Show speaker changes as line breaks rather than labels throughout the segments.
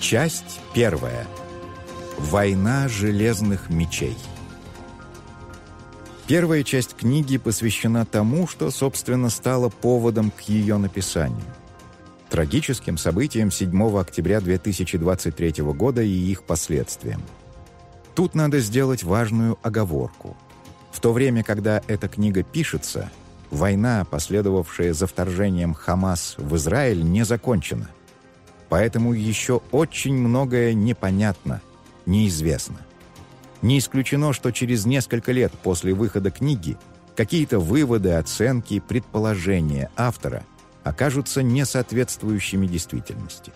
Часть первая. Война железных мечей. Первая часть книги посвящена тому, что, собственно, стало поводом к ее написанию. Трагическим событиям 7 октября 2023 года и их последствиям. Тут надо сделать важную оговорку. В то время, когда эта книга пишется, война, последовавшая за вторжением Хамас в Израиль, не закончена. Поэтому еще очень многое непонятно, неизвестно. Не исключено, что через несколько лет после выхода книги какие-то выводы, оценки, предположения автора окажутся несоответствующими действительности.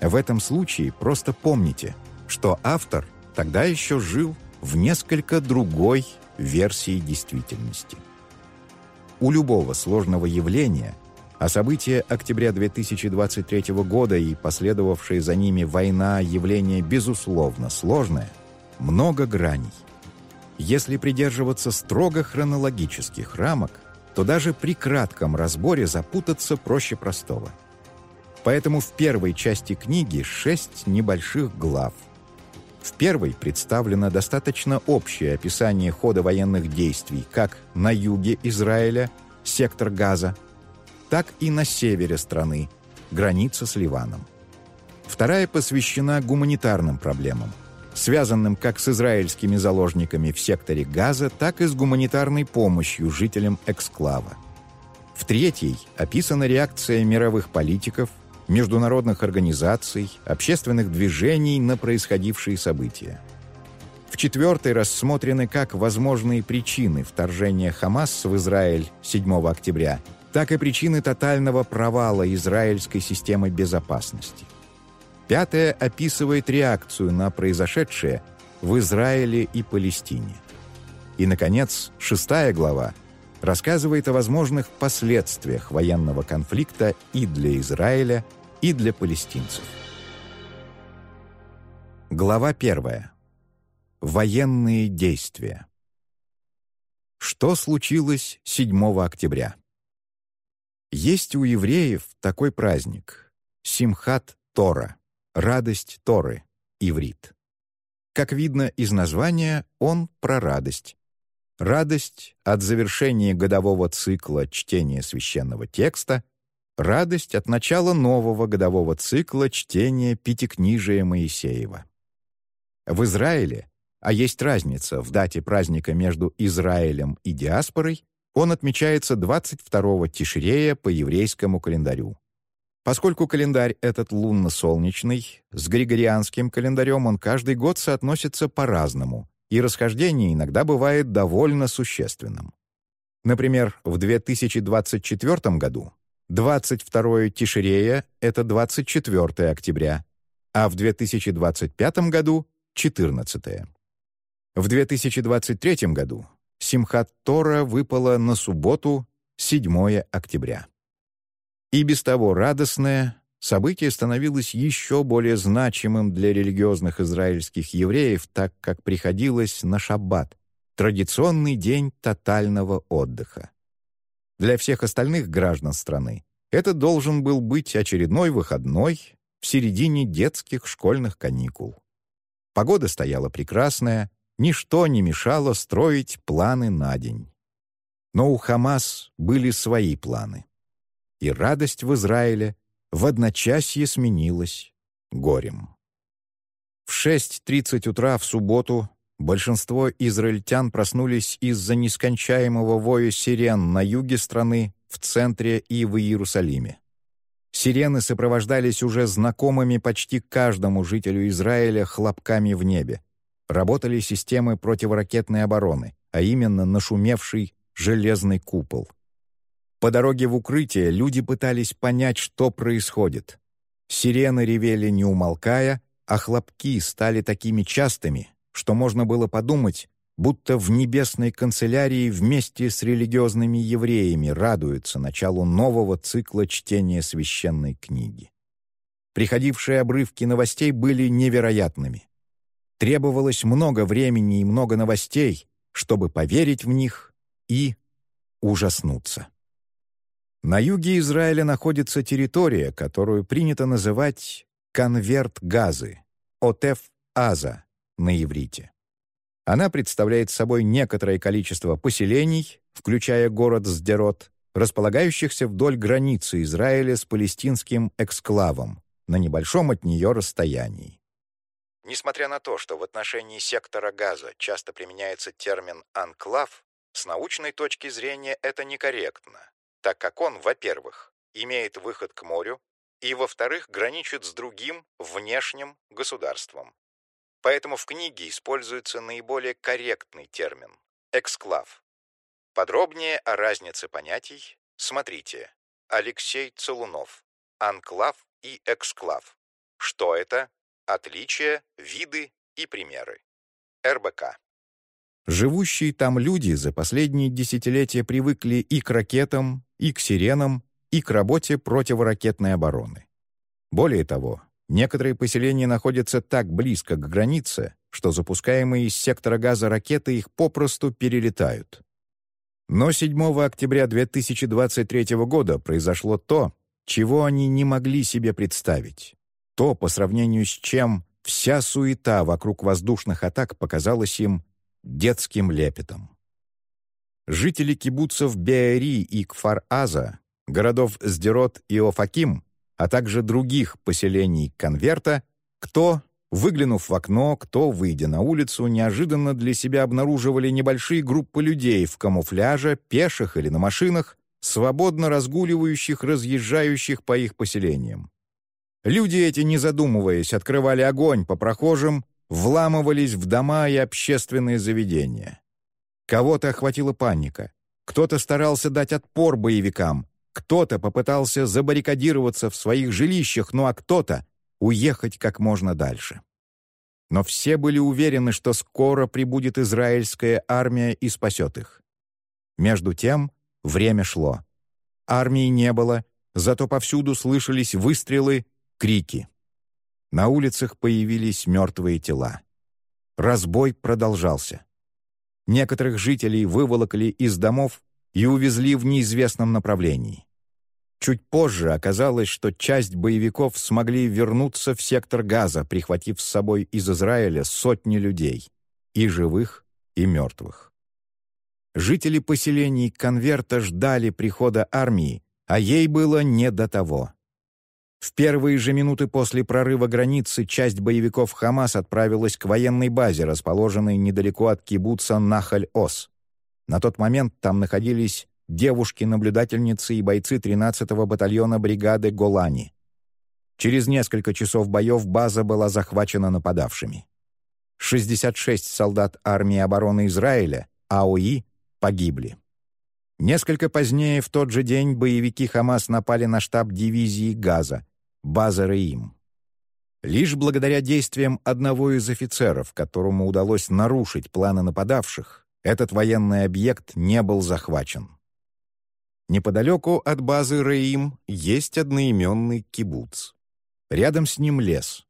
В этом случае просто помните, что автор тогда еще жил в несколько другой версии действительности. У любого сложного явления, а события октября 2023 года и последовавшие за ними война явление безусловно сложное, много граней. Если придерживаться строго хронологических рамок, то даже при кратком разборе запутаться проще простого. Поэтому в первой части книги шесть небольших глав. В первой представлено достаточно общее описание хода военных действий как на юге Израиля, сектор Газа, так и на севере страны, граница с Ливаном. Вторая посвящена гуманитарным проблемам – связанным как с израильскими заложниками в секторе Газа, так и с гуманитарной помощью жителям эксклава. В третьей описана реакция мировых политиков, международных организаций, общественных движений на происходившие события. В четвертой рассмотрены как возможные причины вторжения Хамас в Израиль 7 октября, так и причины тотального провала израильской системы безопасности. Пятая описывает реакцию на произошедшее в Израиле и Палестине. И, наконец, шестая глава рассказывает о возможных последствиях военного конфликта и для Израиля, и для палестинцев. Глава первая. Военные действия. Что случилось 7 октября? Есть у евреев такой праздник – Симхат Тора – Радость Торы, иврит. Как видно из названия, он про радость. Радость от завершения годового цикла чтения священного текста, радость от начала нового годового цикла чтения Пятикнижия Моисеева. В Израиле, а есть разница в дате праздника между Израилем и диаспорой, он отмечается 22 Тишрея по еврейскому календарю. Поскольку календарь этот лунно-солнечный, с григорианским календарем он каждый год соотносится по-разному, и расхождение иногда бывает довольно существенным. Например, в 2024 году 22 Тиширея — это 24 октября, а в 2025 году — 14. В 2023 году Симхат Тора выпала на субботу 7 октября. И без того радостное событие становилось еще более значимым для религиозных израильских евреев, так как приходилось на шаббат, традиционный день тотального отдыха. Для всех остальных граждан страны это должен был быть очередной выходной в середине детских школьных каникул. Погода стояла прекрасная, ничто не мешало строить планы на день. Но у Хамас были свои планы и радость в Израиле в одночасье сменилась горем. В 6.30 утра в субботу большинство израильтян проснулись из-за нескончаемого воя сирен на юге страны, в центре и в Иерусалиме. Сирены сопровождались уже знакомыми почти каждому жителю Израиля хлопками в небе. Работали системы противоракетной обороны, а именно нашумевший железный купол — по дороге в укрытие люди пытались понять, что происходит. Сирены ревели не умолкая, а хлопки стали такими частыми, что можно было подумать, будто в небесной канцелярии вместе с религиозными евреями радуются началу нового цикла чтения священной книги. Приходившие обрывки новостей были невероятными. Требовалось много времени и много новостей, чтобы поверить в них и ужаснуться. На юге Израиля находится территория, которую принято называть «Конверт газы» «Отеф Аза» на иврите. Она представляет собой некоторое количество поселений, включая город Сдерот, располагающихся вдоль границы Израиля с палестинским эксклавом на небольшом от нее расстоянии. Несмотря на то, что в отношении сектора газа часто применяется термин «анклав», с научной точки зрения это некорректно, так как он, во-первых, имеет выход к морю, и, во-вторых, граничит с другим, внешним государством. Поэтому в книге используется наиболее корректный термин – эксклав. Подробнее о разнице понятий смотрите Алексей Целунов «Анклав и эксклав». Что это? Отличия, виды и примеры. РБК. Живущие там люди за последние десятилетия привыкли и к ракетам, и к сиренам, и к работе противоракетной обороны. Более того, некоторые поселения находятся так близко к границе, что запускаемые из сектора газа ракеты их попросту перелетают. Но 7 октября 2023 года произошло то, чего они не могли себе представить. То, по сравнению с чем вся суета вокруг воздушных атак показалась им детским лепетом. Жители кибуцев Беари и Кфар-Аза, городов Сдерот и Офаким, а также других поселений Конверта, кто Выглянув в окно, кто, выйдя на улицу, неожиданно для себя обнаруживали небольшие группы людей в камуфляже, пеших или на машинах, свободно разгуливающих, разъезжающих по их поселениям. Люди эти, не задумываясь, открывали огонь по прохожим, вламывались в дома и общественные заведения. Кого-то охватила паника, кто-то старался дать отпор боевикам, кто-то попытался забаррикадироваться в своих жилищах, ну а кто-то уехать как можно дальше. Но все были уверены, что скоро прибудет израильская армия и спасет их. Между тем время шло. Армии не было, зато повсюду слышались выстрелы, крики. На улицах появились мертвые тела. Разбой продолжался. Некоторых жителей выволокли из домов и увезли в неизвестном направлении. Чуть позже оказалось, что часть боевиков смогли вернуться в сектор газа, прихватив с собой из Израиля сотни людей, и живых, и мертвых. Жители поселений конверта ждали прихода армии, а ей было не до того. В первые же минуты после прорыва границы часть боевиков Хамас отправилась к военной базе, расположенной недалеко от кибуца Нахаль-Ос. На тот момент там находились девушки-наблюдательницы и бойцы 13-го батальона бригады Голани. Через несколько часов боев база была захвачена нападавшими. 66 солдат армии обороны Израиля, АОИ, погибли. Несколько позднее, в тот же день, боевики Хамас напали на штаб дивизии Газа, база Раим. Лишь благодаря действиям одного из офицеров, которому удалось нарушить планы нападавших, этот военный объект не был захвачен. Неподалеку от базы Раим есть одноименный кибуц. Рядом с ним лес.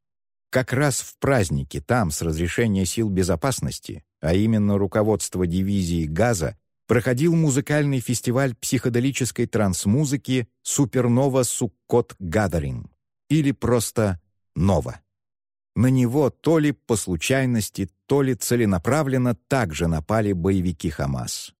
Как раз в празднике там, с разрешения сил безопасности, а именно руководство дивизии «Газа», проходил музыкальный фестиваль психоделической трансмузыки «Супернова Суккот Гадарин» или просто «Нова». На него то ли по случайности, то ли целенаправленно также напали боевики «Хамас».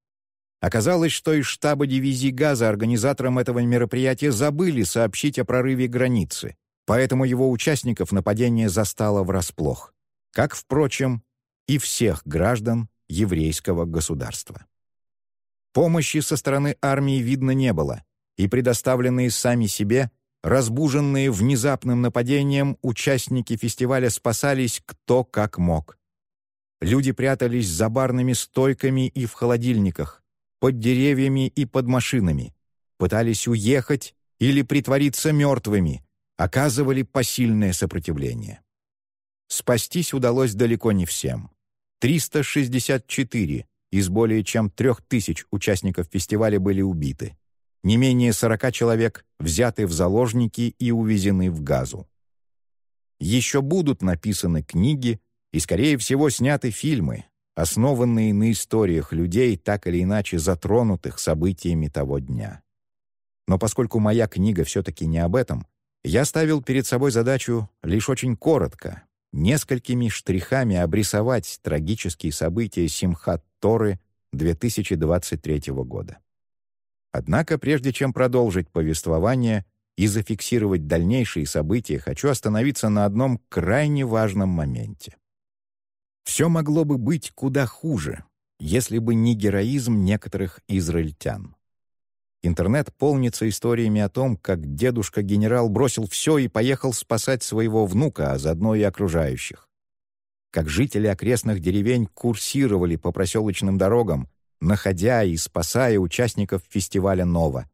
Оказалось, что из штаба дивизии газа организаторам этого мероприятия забыли сообщить о прорыве границы, поэтому его участников нападение застало врасплох, как, впрочем, и всех граждан еврейского государства. Помощи со стороны армии видно не было, и предоставленные сами себе, разбуженные внезапным нападением, участники фестиваля спасались кто как мог. Люди прятались за барными стойками и в холодильниках, под деревьями и под машинами, пытались уехать или притвориться мертвыми, оказывали посильное сопротивление. Спастись удалось далеко не всем. 364 из более чем 3000 участников фестиваля были убиты. Не менее 40 человек взяты в заложники и увезены в газу. Еще будут написаны книги и, скорее всего, сняты фильмы, основанные на историях людей, так или иначе затронутых событиями того дня. Но поскольку моя книга все-таки не об этом, Я ставил перед собой задачу лишь очень коротко, несколькими штрихами обрисовать трагические события Симхат Торы 2023 года. Однако, прежде чем продолжить повествование и зафиксировать дальнейшие события, хочу остановиться на одном крайне важном моменте. Все могло бы быть куда хуже, если бы не героизм некоторых израильтян. Интернет полнится историями о том, как дедушка-генерал бросил все и поехал спасать своего внука, а заодно и окружающих. Как жители окрестных деревень курсировали по проселочным дорогам, находя и спасая участников фестиваля «Нова».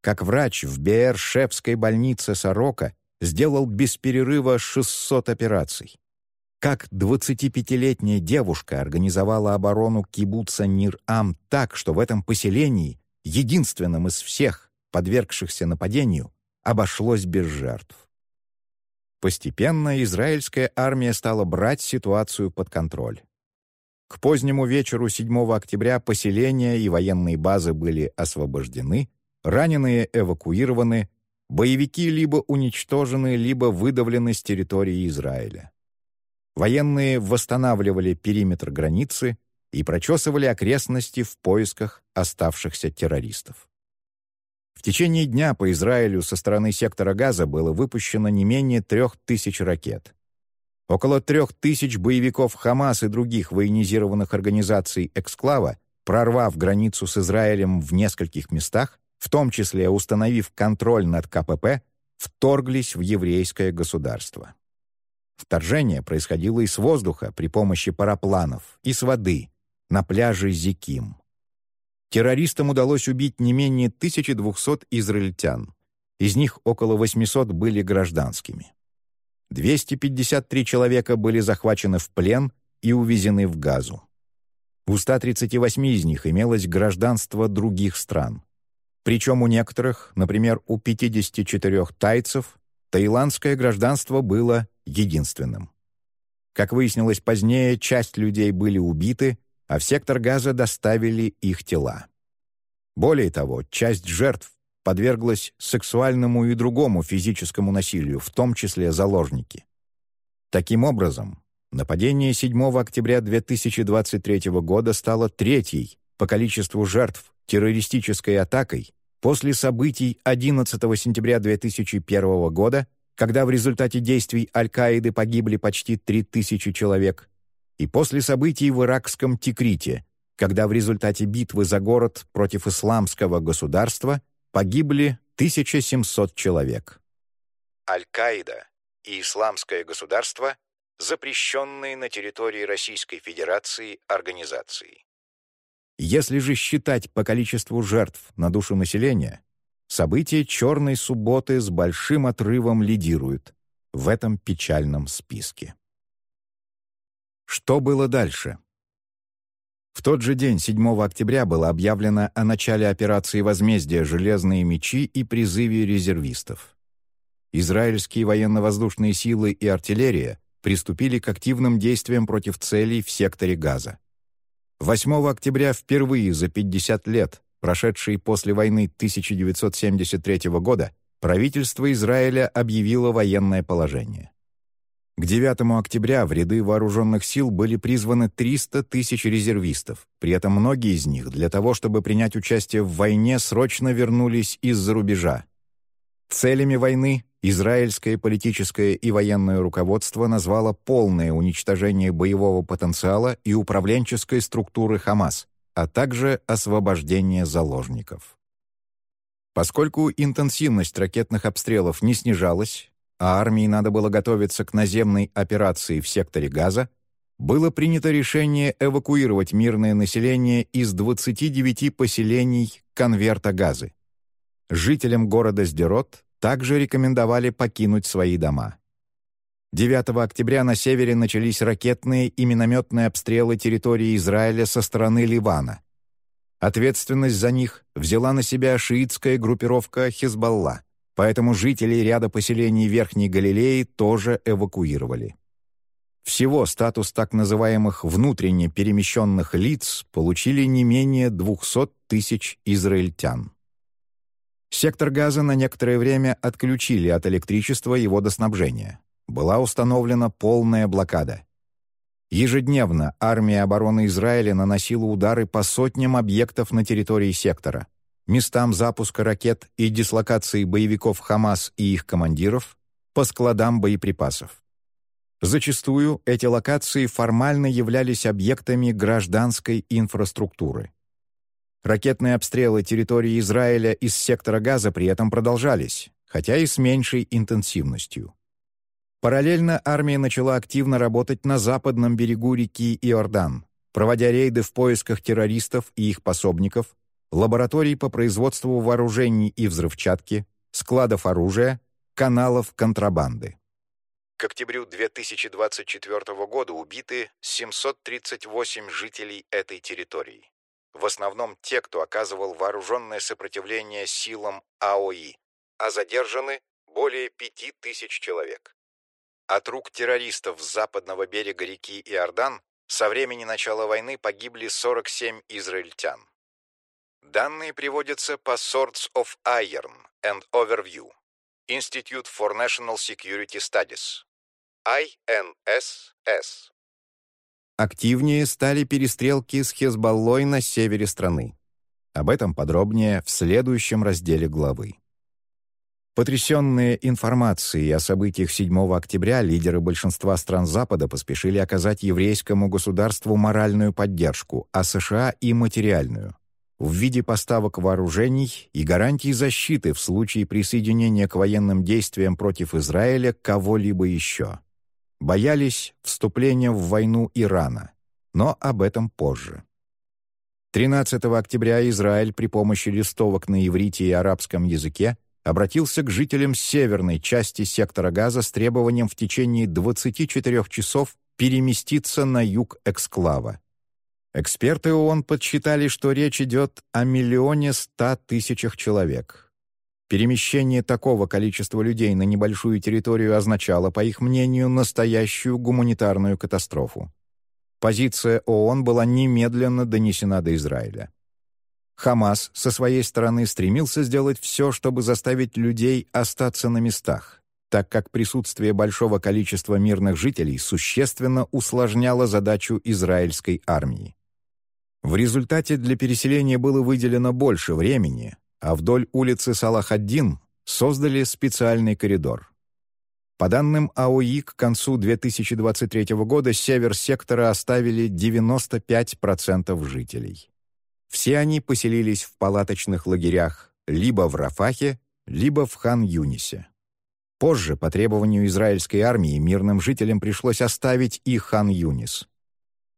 Как врач в Беэр-Шепской больнице «Сорока» сделал без перерыва 600 операций. Как 25-летняя девушка организовала оборону кибуца Нир-Ам так, что в этом поселении единственным из всех, подвергшихся нападению, обошлось без жертв. Постепенно израильская армия стала брать ситуацию под контроль. К позднему вечеру 7 октября поселения и военные базы были освобождены, раненые эвакуированы, боевики либо уничтожены, либо выдавлены с территории Израиля. Военные восстанавливали периметр границы, и прочесывали окрестности в поисках оставшихся террористов. В течение дня по Израилю со стороны сектора Газа было выпущено не менее трех тысяч ракет. Около трех тысяч боевиков Хамас и других военизированных организаций «Эксклава», прорвав границу с Израилем в нескольких местах, в том числе установив контроль над КПП, вторглись в еврейское государство. Вторжение происходило и с воздуха при помощи парапланов, и с воды, на пляже Зиким. Террористам удалось убить не менее 1200 израильтян. Из них около 800 были гражданскими. 253 человека были захвачены в плен и увезены в Газу. У 138 из них имелось гражданство других стран. Причем у некоторых, например, у 54 тайцев, таиландское гражданство было единственным. Как выяснилось позднее, часть людей были убиты, а в сектор газа доставили их тела. Более того, часть жертв подверглась сексуальному и другому физическому насилию, в том числе заложники. Таким образом, нападение 7 октября 2023 года стало третьей по количеству жертв террористической атакой после событий 11 сентября 2001 года, когда в результате действий Аль-Каиды погибли почти 3000 человек, и после событий в иракском Тикрите, когда в результате битвы за город против исламского государства погибли 1700 человек. Аль-Каида и исламское государство – запрещенные на территории Российской Федерации организации. Если же считать по количеству жертв на душу населения, события «Черной субботы» с большим отрывом лидируют в этом печальном списке. Что было дальше? В тот же день, 7 октября, было объявлено о начале операции возмездия «Железные мечи» и призыве резервистов. Израильские военно-воздушные силы и артиллерия приступили к активным действиям против целей в секторе Газа. 8 октября впервые за 50 лет, прошедшие после войны 1973 года, правительство Израиля объявило военное положение. К 9 октября в ряды вооруженных сил были призваны 300 тысяч резервистов, при этом многие из них для того, чтобы принять участие в войне, срочно вернулись из-за рубежа. Целями войны израильское политическое и военное руководство назвало полное уничтожение боевого потенциала и управленческой структуры Хамас, а также освобождение заложников. Поскольку интенсивность ракетных обстрелов не снижалась, а армии надо было готовиться к наземной операции в секторе Газа, было принято решение эвакуировать мирное население из 29 поселений конверта Газы. Жителям города Сдерот также рекомендовали покинуть свои дома. 9 октября на севере начались ракетные и минометные обстрелы территории Израиля со стороны Ливана. Ответственность за них взяла на себя шиитская группировка «Хизбалла» поэтому жителей ряда поселений Верхней Галилеи тоже эвакуировали. Всего статус так называемых внутренне перемещенных лиц получили не менее 200 тысяч израильтян. Сектор газа на некоторое время отключили от электричества и водоснабжения. Была установлена полная блокада. Ежедневно армия обороны Израиля наносила удары по сотням объектов на территории сектора, местам запуска ракет и дислокации боевиков Хамас и их командиров, по складам боеприпасов. Зачастую эти локации формально являлись объектами гражданской инфраструктуры. Ракетные обстрелы территории Израиля из сектора Газа при этом продолжались, хотя и с меньшей интенсивностью. Параллельно армия начала активно работать на западном берегу реки Иордан, проводя рейды в поисках террористов и их пособников, лабораторий по производству вооружений и взрывчатки, складов оружия, каналов контрабанды. К октябрю 2024 года убиты 738 жителей этой территории. В основном те, кто оказывал вооруженное сопротивление силам АОИ, а задержаны более 5000 человек. От рук террористов с западного берега реки Иордан со времени начала войны погибли 47 израильтян. Данные приводятся по Swords of Iron and Overview, Institute for National Security Studies, INSS. Активнее стали перестрелки с Хезболлой на севере страны. Об этом подробнее в следующем разделе главы. Потрясенные информацией о событиях 7 октября, лидеры большинства стран Запада поспешили оказать еврейскому государству моральную поддержку, а США и материальную в виде поставок вооружений и гарантий защиты в случае присоединения к военным действиям против Израиля кого-либо еще боялись вступления в войну Ирана, но об этом позже. 13 октября Израиль при помощи листовок на иврите и арабском языке обратился к жителям северной части сектора Газа с требованием в течение 24 часов переместиться на юг эксклава. Эксперты ООН подсчитали, что речь идет о миллионе ста тысячах человек, Перемещение такого количества людей на небольшую территорию означало, по их мнению, настоящую гуманитарную катастрофу. Позиция ООН была немедленно донесена до Израиля. Хамас со своей стороны стремился сделать все, чтобы заставить людей остаться на местах, так как присутствие большого количества мирных жителей существенно усложняло задачу израильской армии. В результате для переселения было выделено больше времени, а вдоль улицы Салах-ад-Дин создали специальный коридор. По данным АОИ, к концу 2023 года север сектора оставили 95% жителей. Все они поселились в палаточных лагерях либо в Рафахе, либо в Хан-Юнисе. Позже, по требованию израильской армии, мирным жителям пришлось оставить и Хан-Юнис.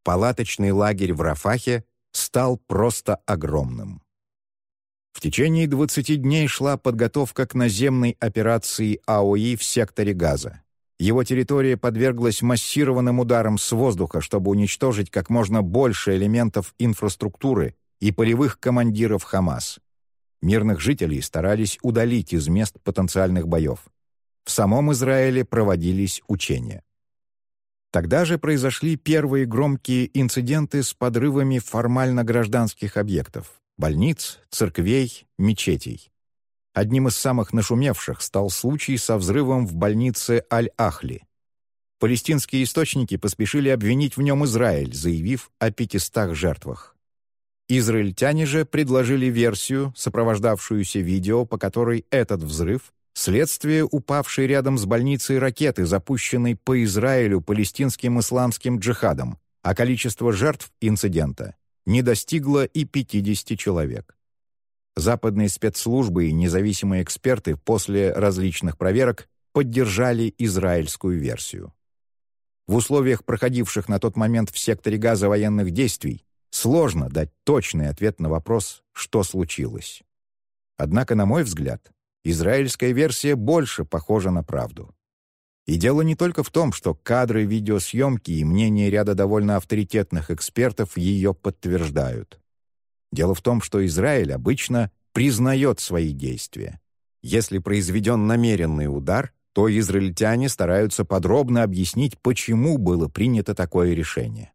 Палаточный лагерь в Рафахе стал просто огромным. В течение 20 дней шла подготовка к наземной операции АОИ в секторе Газа. Его территория подверглась массированным ударам с воздуха, чтобы уничтожить как можно больше элементов инфраструктуры и полевых командиров Хамас. Мирных жителей старались удалить из мест потенциальных боев. В самом Израиле проводились учения. Тогда же произошли первые громкие инциденты с подрывами формально гражданских объектов больниц, церквей, мечетей. Одним из самых нашумевших стал случай со взрывом в больнице Аль-Ахли. Палестинские источники поспешили обвинить в нем Израиль, заявив о 500 жертвах. Израильтяне же предложили версию, сопровождавшуюся видео, по которой этот взрыв — следствие упавшей рядом с больницей ракеты, запущенной по Израилю палестинским исламским джихадом, а количество жертв инцидента не достигло и 50 человек. Западные спецслужбы и независимые эксперты после различных проверок поддержали израильскую версию. В условиях проходивших на тот момент в секторе газа военных действий сложно дать точный ответ на вопрос, что случилось. Однако, на мой взгляд, израильская версия больше похожа на правду. И дело не только в том, что кадры видеосъемки и мнение ряда довольно авторитетных экспертов ее подтверждают. Дело в том, что Израиль обычно признает свои действия. Если произведен намеренный удар, то израильтяне стараются подробно объяснить, почему было принято такое решение.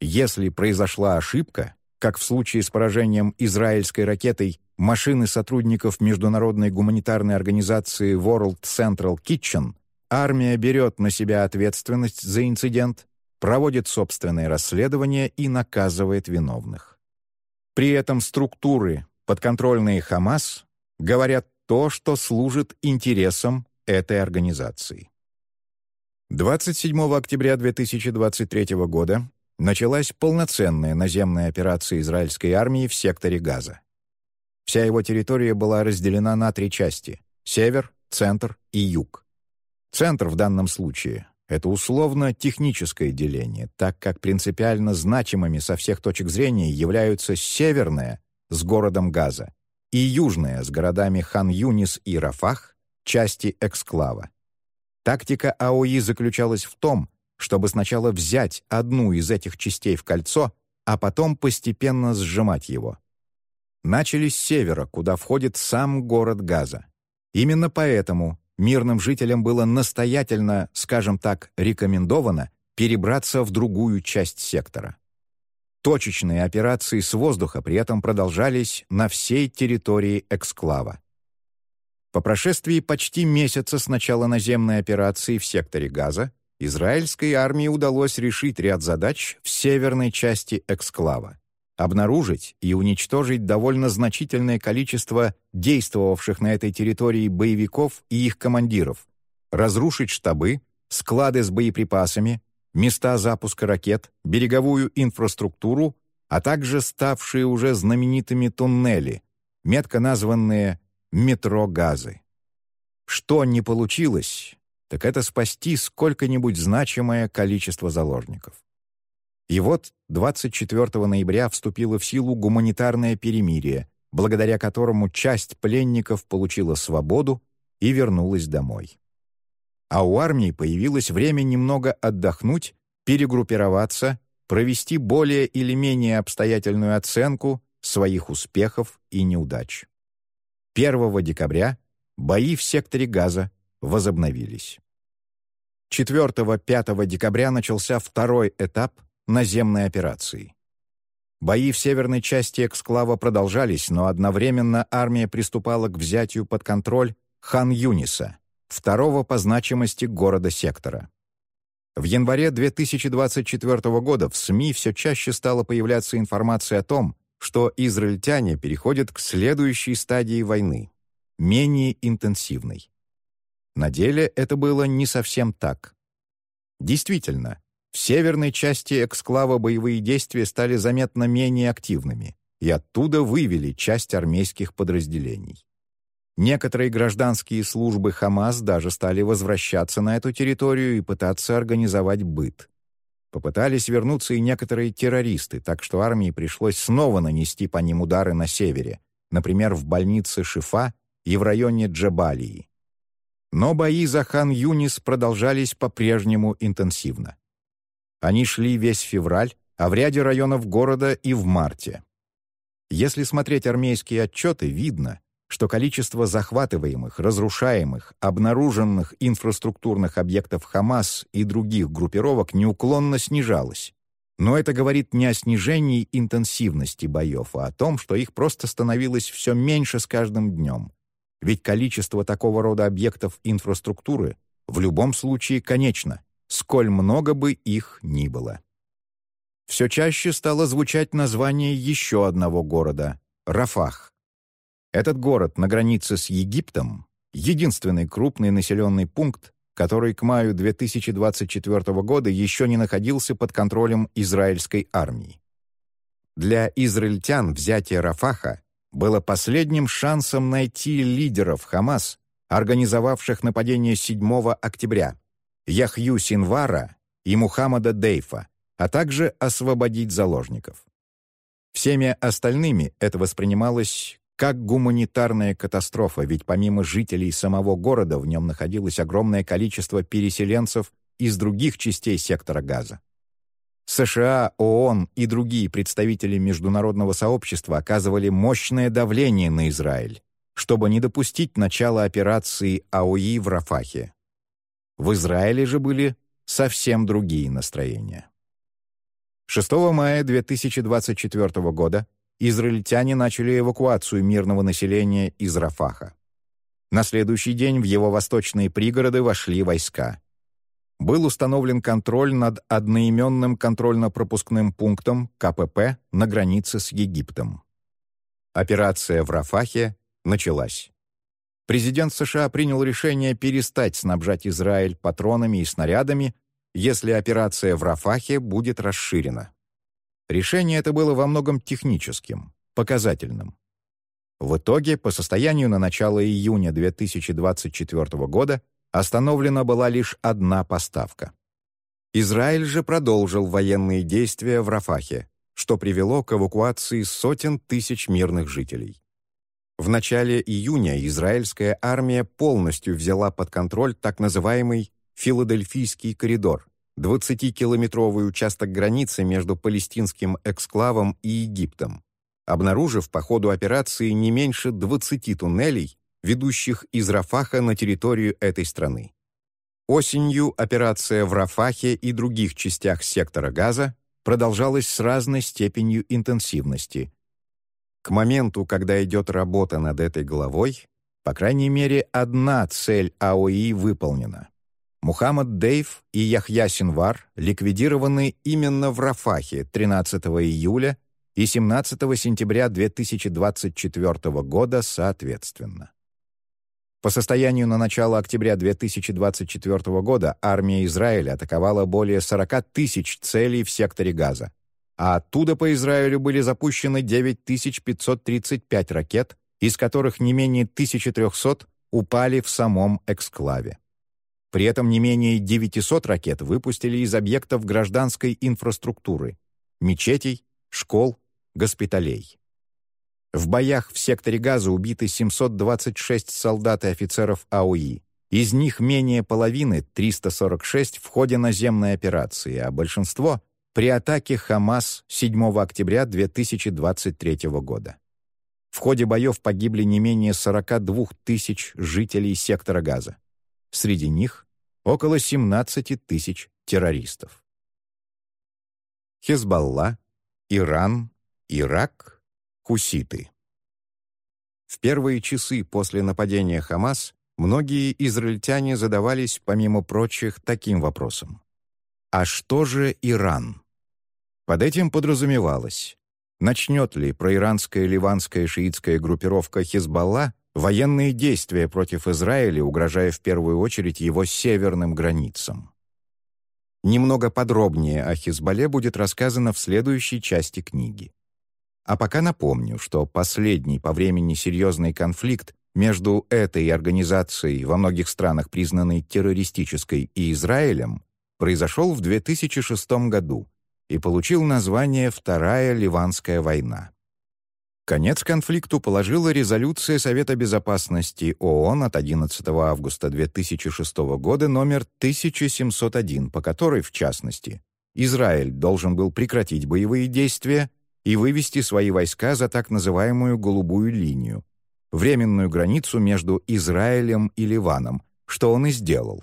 Если произошла ошибка, как в случае с поражением израильской ракетой машины сотрудников международной гуманитарной организации World Central Kitchen, армия берет на себя ответственность за инцидент, проводит собственное расследование и наказывает виновных. При этом структуры, подконтрольные Хамас, говорят то, что служит интересам этой организации. 27 октября 2023 года началась полноценная наземная операция израильской армии в секторе Газа. Вся его территория была разделена на три части — север, центр и юг. Центр в данном случае — это условно-техническое деление, так как принципиально значимыми со всех точек зрения являются северная с городом Газа и южная с городами Хан-Юнис и Рафах, части эксклава. Тактика АОИ заключалась в том, чтобы сначала взять одну из этих частей в кольцо, а потом постепенно сжимать его. Начали с севера, куда входит сам город Газа. Именно поэтому мирным жителям было настоятельно, скажем так, рекомендовано перебраться в другую часть сектора. Точечные операции с воздуха при этом продолжались на всей территории эксклава. По прошествии почти месяца с начала наземной операции в секторе Газа израильской армии удалось решить ряд задач в северной части эксклава обнаружить и уничтожить довольно значительное количество действовавших на этой территории боевиков и их командиров, разрушить штабы, склады с боеприпасами, места запуска ракет, береговую инфраструктуру, а также ставшие уже знаменитыми туннели, метко названные «метро-газы». Что не получилось, так это спасти сколько-нибудь значимое количество заложников. И вот 24 ноября вступило в силу гуманитарное перемирие, благодаря которому часть пленников получила свободу и вернулась домой. А у армии появилось время немного отдохнуть, перегруппироваться, провести более или менее обстоятельную оценку своих успехов и неудач. 1 декабря бои в секторе Газа возобновились. 4-5 декабря начался второй этап наземной операции. Бои в северной части эксклава продолжались, но одновременно армия приступала к взятию под контроль Хан-Юниса, второго по значимости города-сектора. В январе 2024 года в СМИ все чаще стала появляться информация о том, что израильтяне переходят к следующей стадии войны, менее интенсивной. На деле это было не совсем так. Действительно, в северной части эксклава боевые действия стали заметно менее активными, и оттуда вывели часть армейских подразделений. Некоторые гражданские службы Хамас даже стали возвращаться на эту территорию и пытаться организовать быт. Попытались вернуться и некоторые террористы, так что армии пришлось снова нанести по ним удары на севере, например, в больнице Шифа и в районе Джабалии. Но бои за хан Юнис продолжались по-прежнему интенсивно. Они шли весь февраль, а в ряде районов города и в марте. Если смотреть армейские отчеты, видно, что количество захватываемых, разрушаемых, обнаруженных инфраструктурных объектов Хамас и других группировок неуклонно снижалось. Но это говорит не о снижении интенсивности боев, а о том, что их просто становилось все меньше с каждым днем. Ведь количество такого рода объектов инфраструктуры в любом случае конечно, сколь много бы их ни было. Все чаще стало звучать название еще одного города — Рафах. Этот город на границе с Египтом — единственный крупный населенный пункт, который к маю 2024 года еще не находился под контролем израильской армии. Для израильтян взятие Рафаха было последним шансом найти лидеров Хамас, организовавших нападение 7 октября, Яхью Синвара и Мухаммада Дейфа, а также освободить заложников. Всеми остальными это воспринималось как гуманитарная катастрофа, ведь помимо жителей самого города в нем находилось огромное количество переселенцев из других частей сектора Газа. США, ООН и другие представители международного сообщества оказывали мощное давление на Израиль, чтобы не допустить начала операции АОИ в Рафахе. В Израиле же были совсем другие настроения. 6 мая 2024 года израильтяне начали эвакуацию мирного населения из Рафаха. На следующий день в его восточные пригороды вошли войска. Был установлен контроль над одноименным контрольно-пропускным пунктом КПП на границе с Египтом. Операция в Рафахе началась. Президент США принял решение перестать снабжать Израиль патронами и снарядами, если операция в Рафахе будет расширена. Решение это было во многом техническим, показательным. В итоге, по состоянию на начало июня 2024 года, остановлена была лишь одна поставка. Израиль же продолжил военные действия в Рафахе, что привело к эвакуации сотен тысяч мирных жителей. В начале июня израильская армия полностью взяла под контроль так называемый «Филадельфийский коридор», 20-километровый участок границы между палестинским эксклавом и Египтом, обнаружив по ходу операции не меньше 20 туннелей, ведущих из Рафаха на территорию этой страны. Осенью операция в Рафахе и других частях сектора Газа продолжалась с разной степенью интенсивности. К моменту, когда идет работа над этой главой, по крайней мере, одна цель АОИ выполнена. Мухаммад Дейв и Яхья Синвар ликвидированы именно в Рафахе 13 июля и 17 сентября 2024 года соответственно. По состоянию на начало октября 2024 года армия Израиля атаковала более 40 тысяч целей в секторе Газа, а оттуда по Израилю были запущены 9535 ракет, из которых не менее 1300 упали в самом эксклаве. При этом не менее 900 ракет выпустили из объектов гражданской инфраструктуры — мечетей, школ, госпиталей. В боях в секторе Газа убиты 726 солдат и офицеров АУИ. Из них менее половины, 346, в ходе наземной операции, а большинство — при атаке Хамас 7 октября 2023 года. В ходе боев погибли не менее 42 тысяч жителей сектора Газа. Среди них около 17 тысяч террористов. Хезбалла, Иран, Ирак, хуситы. В первые часы после нападения Хамас многие израильтяне задавались, помимо прочих, таким вопросом. А что же Иран? Под этим подразумевалось, начнет ли проиранская ливанская шиитская группировка Хизбалла военные действия против Израиля, угрожая в первую очередь его северным границам. Немного подробнее о Хизбалле будет рассказано в следующей части книги. А пока напомню, что последний по времени серьезный конфликт между этой организацией, во многих странах признанной террористической, и Израилем, произошел в 2006 году и получил название Вторая Ливанская война. Конец конфликту положила резолюция Совета безопасности ООН от 11 августа 2006 года номер 1701, по которой, в частности, Израиль должен был прекратить боевые действия и вывести свои войска за так называемую «голубую линию», временную границу между Израилем и Ливаном, что он и сделал.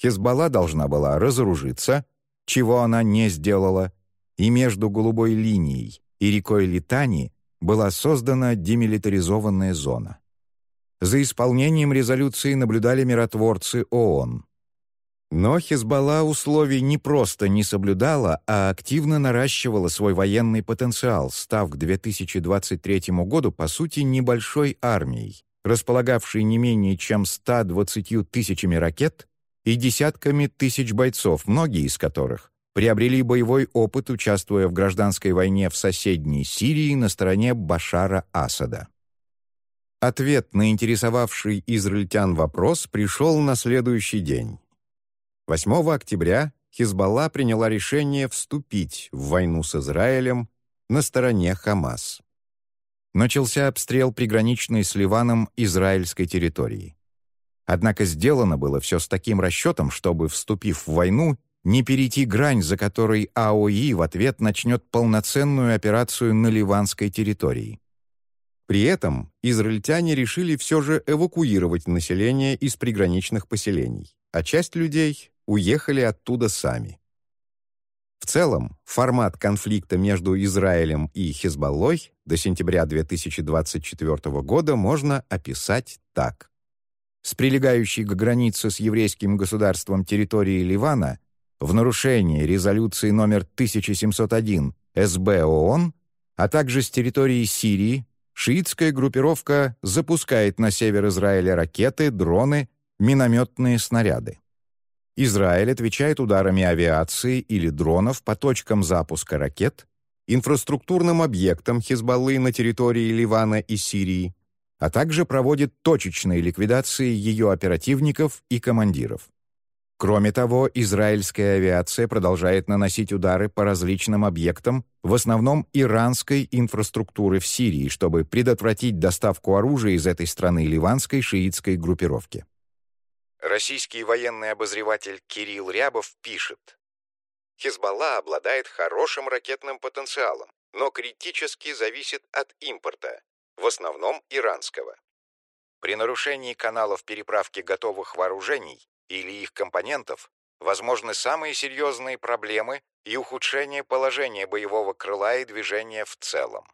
Хезбалла должна была разоружиться, чего она не сделала, и между голубой линией и рекой Литани – была создана демилитаризованная зона. За исполнением резолюции наблюдали миротворцы ООН. Но Хизбалла условий не просто не соблюдала, а активно наращивала свой военный потенциал, став к 2023 году, по сути, небольшой армией, располагавшей не менее чем 120 тысячами ракет и десятками тысяч бойцов, многие из которых приобрели боевой опыт, участвуя в гражданской войне в соседней Сирии на стороне Башара Асада. Ответ на интересовавший израильтян вопрос пришел на следующий день. 8 октября Хизбалла приняла решение вступить в войну с Израилем на стороне Хамас. Начался обстрел приграничной с Ливаном израильской территории. Однако сделано было все с таким расчетом, чтобы, вступив в войну, не перейти грань, за которой АОИ в ответ начнет полноценную операцию на ливанской территории. При этом израильтяне решили все же эвакуировать население из приграничных поселений, а часть людей уехали оттуда сами. В целом, формат конфликта между Израилем и Хизбаллой до сентября 2024 года можно описать так. С прилегающей к границе с еврейским государством территории Ливана в нарушение резолюции номер 1701 СБ ООН, а также с территории Сирии, шиитская группировка запускает на север Израиля ракеты, дроны, минометные снаряды. Израиль отвечает ударами авиации или дронов по точкам запуска ракет, инфраструктурным объектам Хизбаллы на территории Ливана и Сирии, а также проводит точечные ликвидации ее оперативников и командиров. Кроме того, израильская авиация продолжает наносить удары по различным объектам, в основном иранской инфраструктуры в Сирии, чтобы предотвратить доставку оружия из этой страны ливанской шиитской группировки.
Российский военный обозреватель Кирилл Рябов пишет, «Хизбалла обладает хорошим ракетным потенциалом, но критически зависит от импорта, в основном иранского. При нарушении каналов переправки готовых вооружений или их компонентов возможны самые серьезные проблемы и ухудшение положения боевого крыла и движения в целом.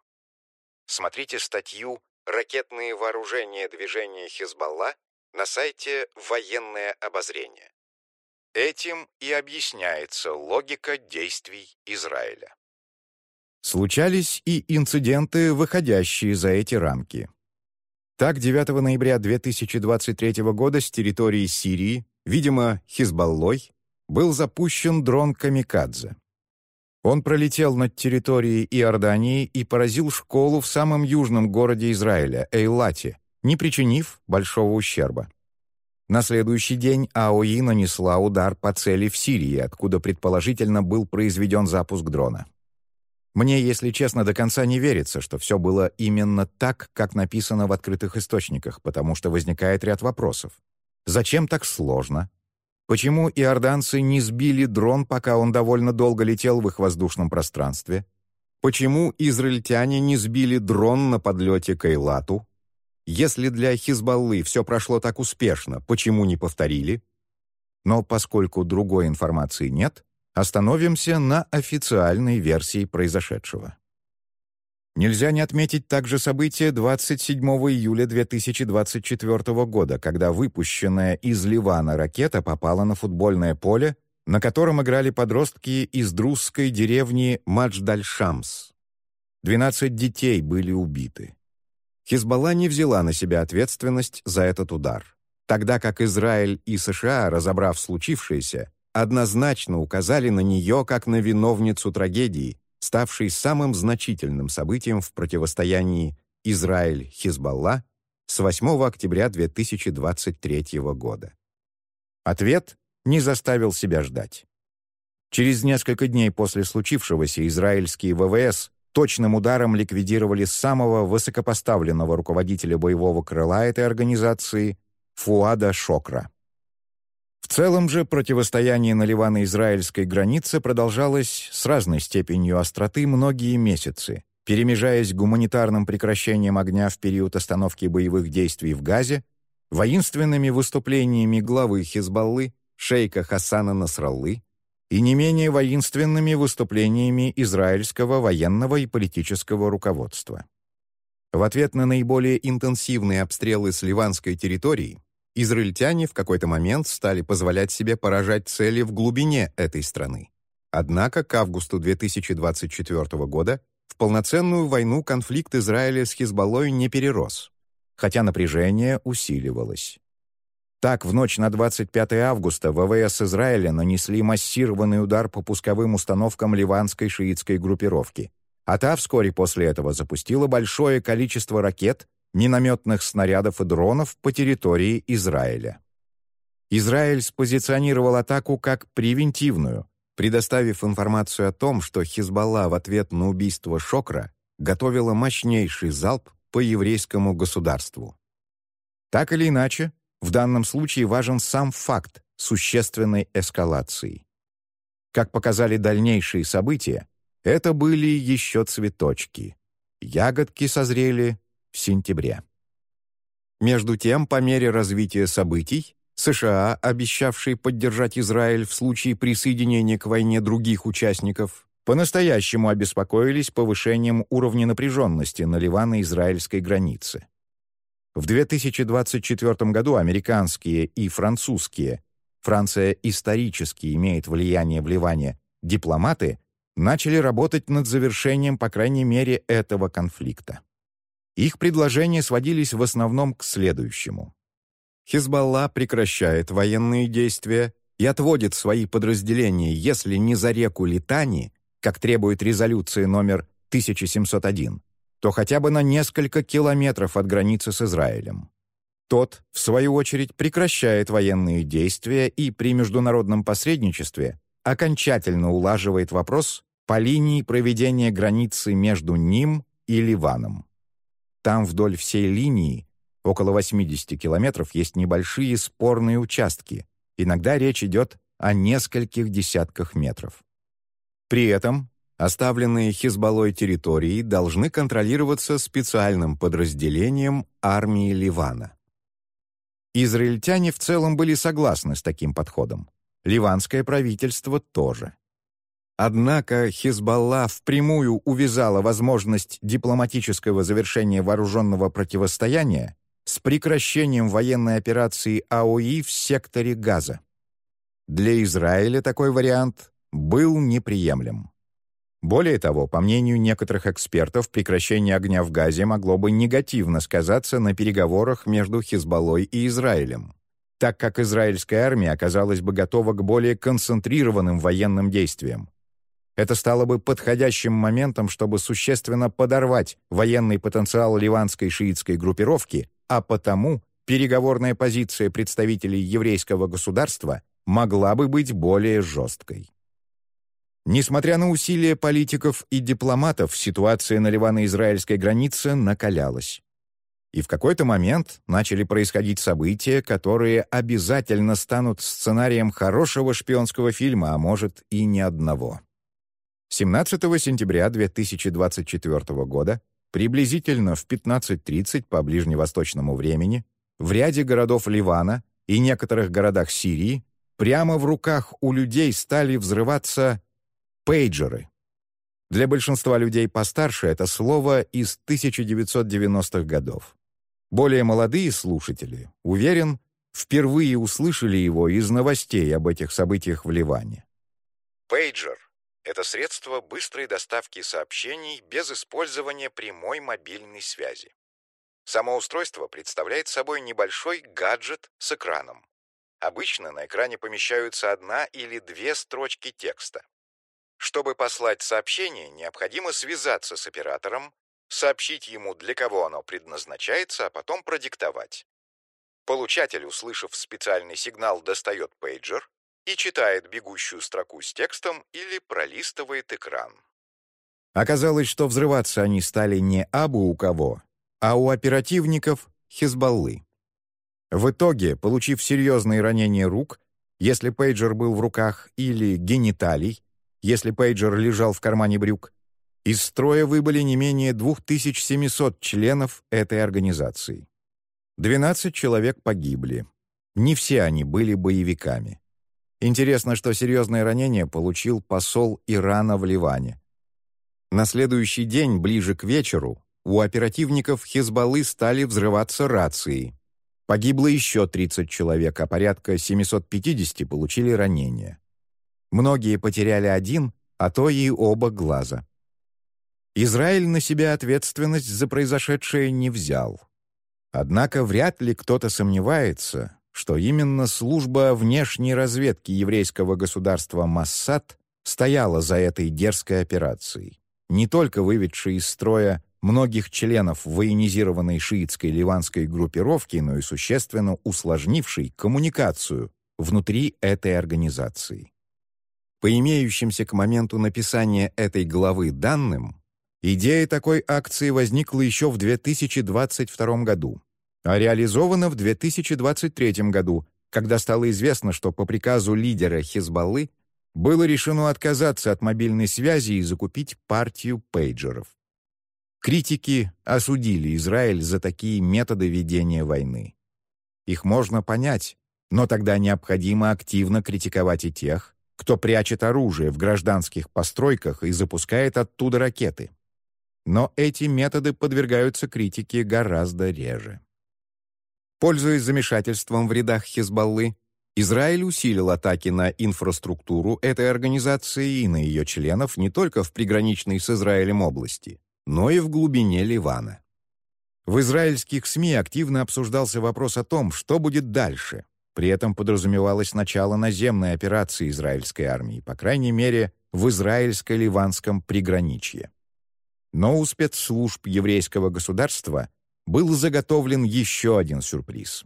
Смотрите статью «Ракетные вооружения движения Хизбалла» на сайте «Военное обозрение». Этим и объясняется логика действий Израиля.
Случались и инциденты, выходящие за эти рамки. Так, 9 ноября 2023 года с территории Сирии видимо, Хизбаллой, был запущен дрон «Камикадзе». Он пролетел над территорией Иордании и поразил школу в самом южном городе Израиля, Эйлате, не причинив большого ущерба. На следующий день АОИ нанесла удар по цели в Сирии, откуда предположительно был произведен запуск дрона. Мне, если честно, до конца не верится, что все было именно так, как написано в открытых источниках, потому что возникает ряд вопросов. Зачем так сложно? Почему иорданцы не сбили дрон, пока он довольно долго летел в их воздушном пространстве? Почему израильтяне не сбили дрон на подлете к Эйлату? Если для Хизбаллы все прошло так успешно, почему не повторили? Но поскольку другой информации нет, остановимся на официальной версии произошедшего. Нельзя не отметить также событие 27 июля 2024 года, когда выпущенная из Ливана ракета попала на футбольное поле, на котором играли подростки из друзской деревни Мадждаль-Шамс. 12 детей были убиты. Хизбалла не взяла на себя ответственность за этот удар, тогда как Израиль и США, разобрав случившееся, однозначно указали на нее как на виновницу трагедии, ставший самым значительным событием в противостоянии Израиль-Хизбалла с 8 октября 2023 года. Ответ не заставил себя ждать. Через несколько дней после случившегося израильские ВВС точным ударом ликвидировали самого высокопоставленного руководителя боевого крыла этой организации Фуада Шокра. В целом же противостояние на ливано-израильской границе продолжалось с разной степенью остроты многие месяцы, перемежаясь гуманитарным прекращением огня в период остановки боевых действий в Газе, воинственными выступлениями главы Хизбаллы, шейха Хасана Насраллы, и не менее воинственными выступлениями израильского военного и политического руководства. В ответ на наиболее интенсивные обстрелы с ливанской территории израильтяне в какой-то момент стали позволять себе поражать цели в глубине этой страны. Однако к августу 2024 года в полноценную войну конфликт Израиля с Хизбаллой не перерос, хотя напряжение усиливалось. Так, в ночь на 25 августа ВВС Израиля нанесли массированный удар по пусковым установкам ливанской шиитской группировки, а та вскоре после этого запустила большое количество ракет минометных снарядов и дронов по территории Израиля. Израиль спозиционировал атаку как превентивную, предоставив информацию о том, что Хизбалла в ответ на убийство Шокра готовила мощнейший залп по еврейскому государству. Так или иначе, в данном случае важен сам факт существенной эскалации. Как показали дальнейшие события, это были еще цветочки. Ягодки созрели сентябре. Между тем, по мере развития событий, США, обещавшие поддержать Израиль в случае присоединения к войне других участников, по-настоящему обеспокоились повышением уровня напряженности на ливано-израильской границе. В 2024 году американские и французские, Франция исторически имеет влияние в Ливане, дипломаты начали работать над завершением, по крайней мере, этого конфликта. Их предложения сводились в основном к следующему. Хизбалла прекращает военные действия и отводит свои подразделения, если не за реку Литани, как требует резолюция номер 1701, то хотя бы на несколько километров от границы с Израилем. Тот, в свою очередь, прекращает военные действия и при международном посредничестве окончательно улаживает вопрос по линии проведения границы между ним и Ливаном. Там вдоль всей линии, около 80 километров, есть небольшие спорные участки. Иногда речь идет о нескольких десятках метров. При этом оставленные Хизбаллой территории должны контролироваться специальным подразделением армии Ливана. Израильтяне в целом были согласны с таким подходом. Ливанское правительство тоже. Однако Хизбалла впрямую увязала возможность дипломатического завершения вооруженного противостояния с прекращением военной операции АОИ в секторе Газа. Для Израиля такой вариант был неприемлем. Более того, по мнению некоторых экспертов, прекращение огня в Газе могло бы негативно сказаться на переговорах между Хизбаллой и Израилем, так как израильская армия оказалась бы готова к более концентрированным военным действиям. Это стало бы подходящим моментом, чтобы существенно подорвать военный потенциал ливанской шиитской группировки, а потому переговорная позиция представителей еврейского государства могла бы быть более жесткой. Несмотря на усилия политиков и дипломатов, ситуация на ливано-израильской границе накалялась. И в какой-то момент начали происходить события, которые обязательно станут сценарием хорошего шпионского фильма, а может и не одного. 17 сентября 2024 года, приблизительно в 15.30 по ближневосточному времени, в ряде городов Ливана и некоторых городах Сирии прямо в руках у людей стали взрываться Пейджеры. Для большинства людей постарше это слово из 1990-х годов. Более молодые слушатели, уверен, впервые услышали его из новостей об этих событиях в Ливане.
Пейджер — это средство быстрой доставки сообщений без использования прямой мобильной связи. Само устройство представляет собой небольшой гаджет с экраном. Обычно на экране помещаются одна или две строчки текста. Чтобы послать сообщение, необходимо связаться с оператором, сообщить ему, для кого оно предназначается, а потом продиктовать. Получатель, услышав специальный сигнал, достает пейджер и читает бегущую строку с текстом или пролистывает экран.
Оказалось, что взрываться они стали не абу у кого, а у оперативников Хизбаллы. В итоге, получив серьезные ранения рук, если пейджер был в руках, или гениталий, если пейджер лежал в кармане брюк, из строя выбыли не менее 2700 членов этой организации. 12 человек погибли. Не все они были боевиками. Интересно, что серьезное ранение получил посол Ирана в Ливане. На следующий день, ближе к вечеру, у оперативников Хизбаллы стали взрываться рации. Погибло еще 30 человек, а порядка 750 получили ранения. Многие потеряли один, а то и оба глаза. Израиль на себя ответственность за произошедшее не взял. Однако вряд ли кто-то сомневается, что именно служба внешней разведки еврейского государства Массад стояла за этой дерзкой операцией, не только выведшей из строя многих членов военизированной шиитской ливанской группировки, но и существенно усложнившей коммуникацию внутри этой организации. По имеющимся к моменту написания этой главы данным, идея такой акции возникла еще в 2022 году, а реализована в 2023 году, когда стало известно, что по приказу лидера Хизбаллы было решено отказаться от мобильной связи и закупить партию пейджеров. Критики осудили Израиль за такие методы ведения войны. Их можно понять, Но тогда необходимо активно критиковать и тех, кто прячет оружие в гражданских постройках и запускает оттуда ракеты. Но эти методы подвергаются критике гораздо реже. Пользуясь замешательством в рядах Хизбаллы, Израиль усилил атаки на инфраструктуру этой организации и на ее членов не только в приграничной с Израилем области, но и в глубине Ливана. В израильских СМИ активно обсуждался вопрос о том, что будет дальше. При этом подразумевалось начало наземной операции израильской армии, по крайней мере, в израильско-ливанском приграничье. Но у спецслужб еврейского государства был заготовлен еще один сюрприз.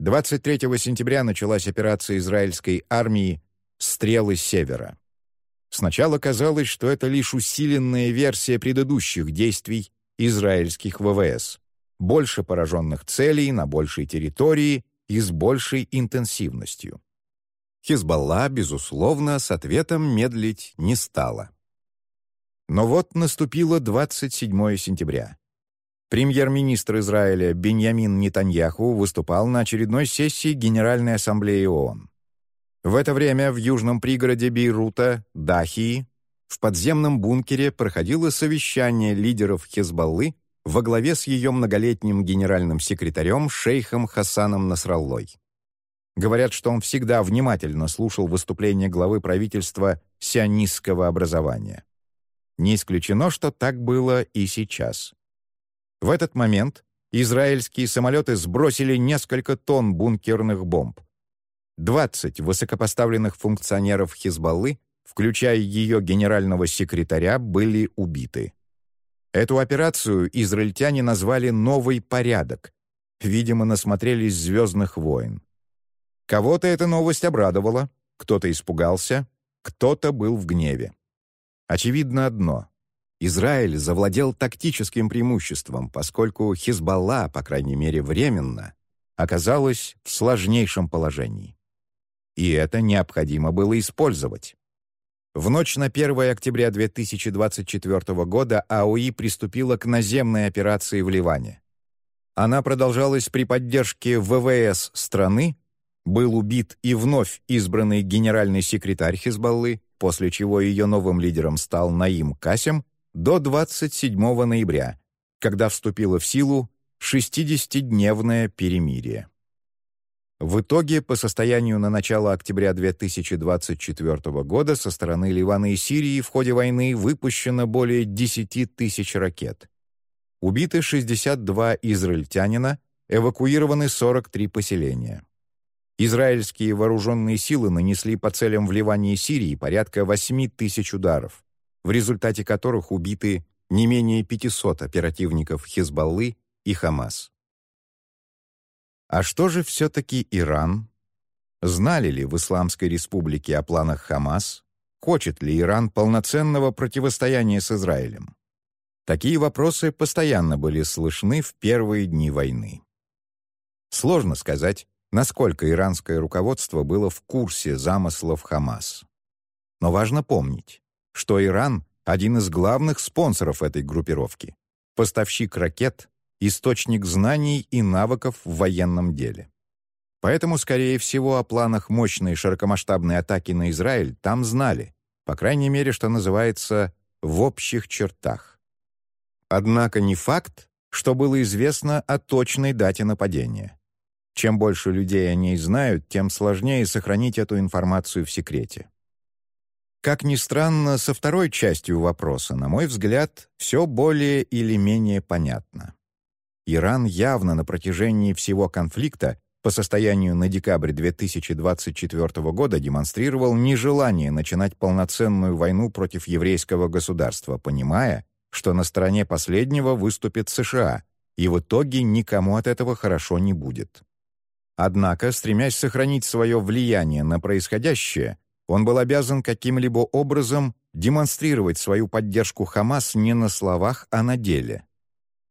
23 сентября началась операция израильской армии «Стрелы севера». Сначала казалось, что это лишь усиленная версия предыдущих действий израильских ВВС. Больше пораженных целей на большей территории и с большей интенсивностью. Хизбалла, безусловно, с ответом медлить не стала. Но вот наступило 27 сентября. Премьер-министр Израиля Беньямин Нетаньяху выступал на очередной сессии Генеральной Ассамблеи ООН. В это время в южном пригороде Бейрута, Дахии, в подземном бункере проходило совещание лидеров Хезбаллы во главе с ее многолетним генеральным секретарем шейхом Хасаном Насраллой. Говорят, что он всегда внимательно слушал выступления главы правительства сионистского образования. Не исключено, что так было и сейчас. В этот момент израильские самолеты сбросили несколько тонн бункерных бомб. 20 высокопоставленных функционеров Хизбаллы, включая ее генерального секретаря, были убиты. Эту операцию израильтяне назвали «Новый порядок». Видимо, насмотрелись «Звездных войн». Кого-то эта новость обрадовала, кто-то испугался, кто-то был в гневе. Очевидно одно Израиль завладел тактическим преимуществом, поскольку Хизбалла, по крайней мере временно, оказалась в сложнейшем положении. И это необходимо было использовать. В ночь на 1 октября 2024 года АОИ приступила к наземной операции в Ливане. Она продолжалась при поддержке ВВС страны, был убит и вновь избранный генеральный секретарь Хизбаллы, после чего ее новым лидером стал Наим Касем, до 27 ноября, когда вступило в силу 60-дневное перемирие. В итоге, по состоянию на начало октября 2024 года со стороны Ливана и Сирии в ходе войны выпущено более 10 тысяч ракет. Убиты 62 израильтянина, эвакуированы 43 поселения. Израильские вооруженные силы нанесли по целям в Ливане и Сирии порядка 8 тысяч ударов в результате которых убиты не менее 500 оперативников Хизбаллы и Хамас. А что же все-таки Иран? Знали ли в Исламской республике о планах Хамас? Хочет ли Иран полноценного противостояния с Израилем? Такие вопросы постоянно были слышны в первые дни войны. Сложно сказать, насколько иранское руководство было в курсе замыслов Хамас. Но важно помнить, что Иран — один из главных спонсоров этой группировки, поставщик ракет, источник знаний и навыков в военном деле. Поэтому, скорее всего, о планах мощной широкомасштабной атаки на Израиль там знали, по крайней мере, что называется, в общих чертах. Однако не факт, что было известно о точной дате нападения. Чем больше людей о ней знают, тем сложнее сохранить эту информацию в секрете. Как ни странно, со второй частью вопроса, на мой взгляд, все более или менее понятно. Иран явно на протяжении всего конфликта по состоянию на декабрь 2024 года демонстрировал нежелание начинать полноценную войну против еврейского государства, понимая, что на стороне последнего выступит США, и в итоге никому от этого хорошо не будет. Однако, стремясь сохранить свое влияние на происходящее, он был обязан каким-либо образом демонстрировать свою поддержку Хамас не на словах, а на деле.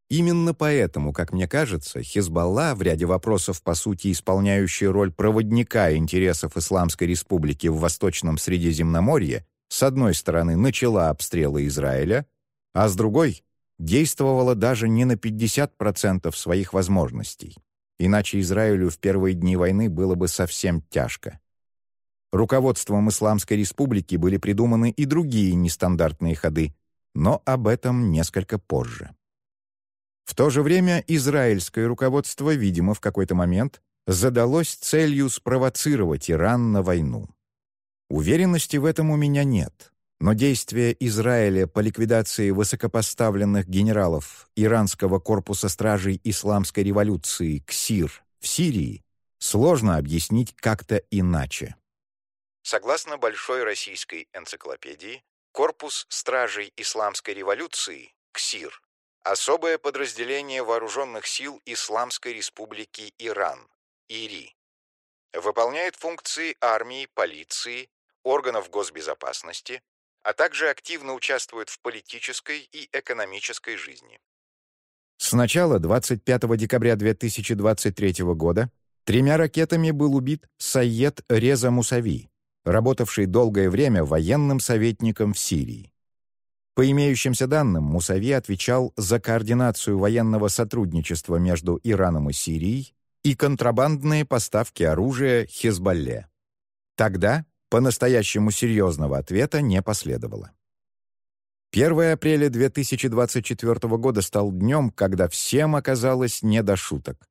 Именно поэтому, как мне кажется, Хизбалла, в ряде вопросов по сути исполняющая роль проводника интересов Исламской Республики в Восточном Средиземноморье, с одной стороны начала обстрелы Израиля, а с другой действовала даже не на 50% своих возможностей. иначе Израилю в первые дни войны было бы совсем тяжко. Руководством Исламской Республики были придуманы и другие нестандартные ходы, но об этом несколько позже. В то же время израильское руководство, видимо, в какой-то момент задалось целью спровоцировать Иран на войну. Уверенности в этом у меня нет, но действия Израиля по ликвидации высокопоставленных генералов иранского корпуса стражей исламской революции КСИР в Сирии сложно объяснить как-то иначе.
Согласно Большой российской энциклопедии, корпус стражей исламской революции КСИР особое подразделение вооруженных сил Исламской республики Иран, ИРИ, выполняет функции армии, полиции, органов госбезопасности, а также активно участвует в политической и экономической жизни.
С начала 25 декабря 2023 года тремя ракетами был убит Сайед Реза Мусави, работавший долгое время военным советником в Сирии. По имеющимся данным, Мусави отвечал за координацию военного сотрудничества между Ираном и Сирией и контрабандные поставки оружия Хезболле. Тогда по-настоящему серьезного ответа не последовало. 1 апреля 2024 года стал днем, когда всем оказалось не до шуток.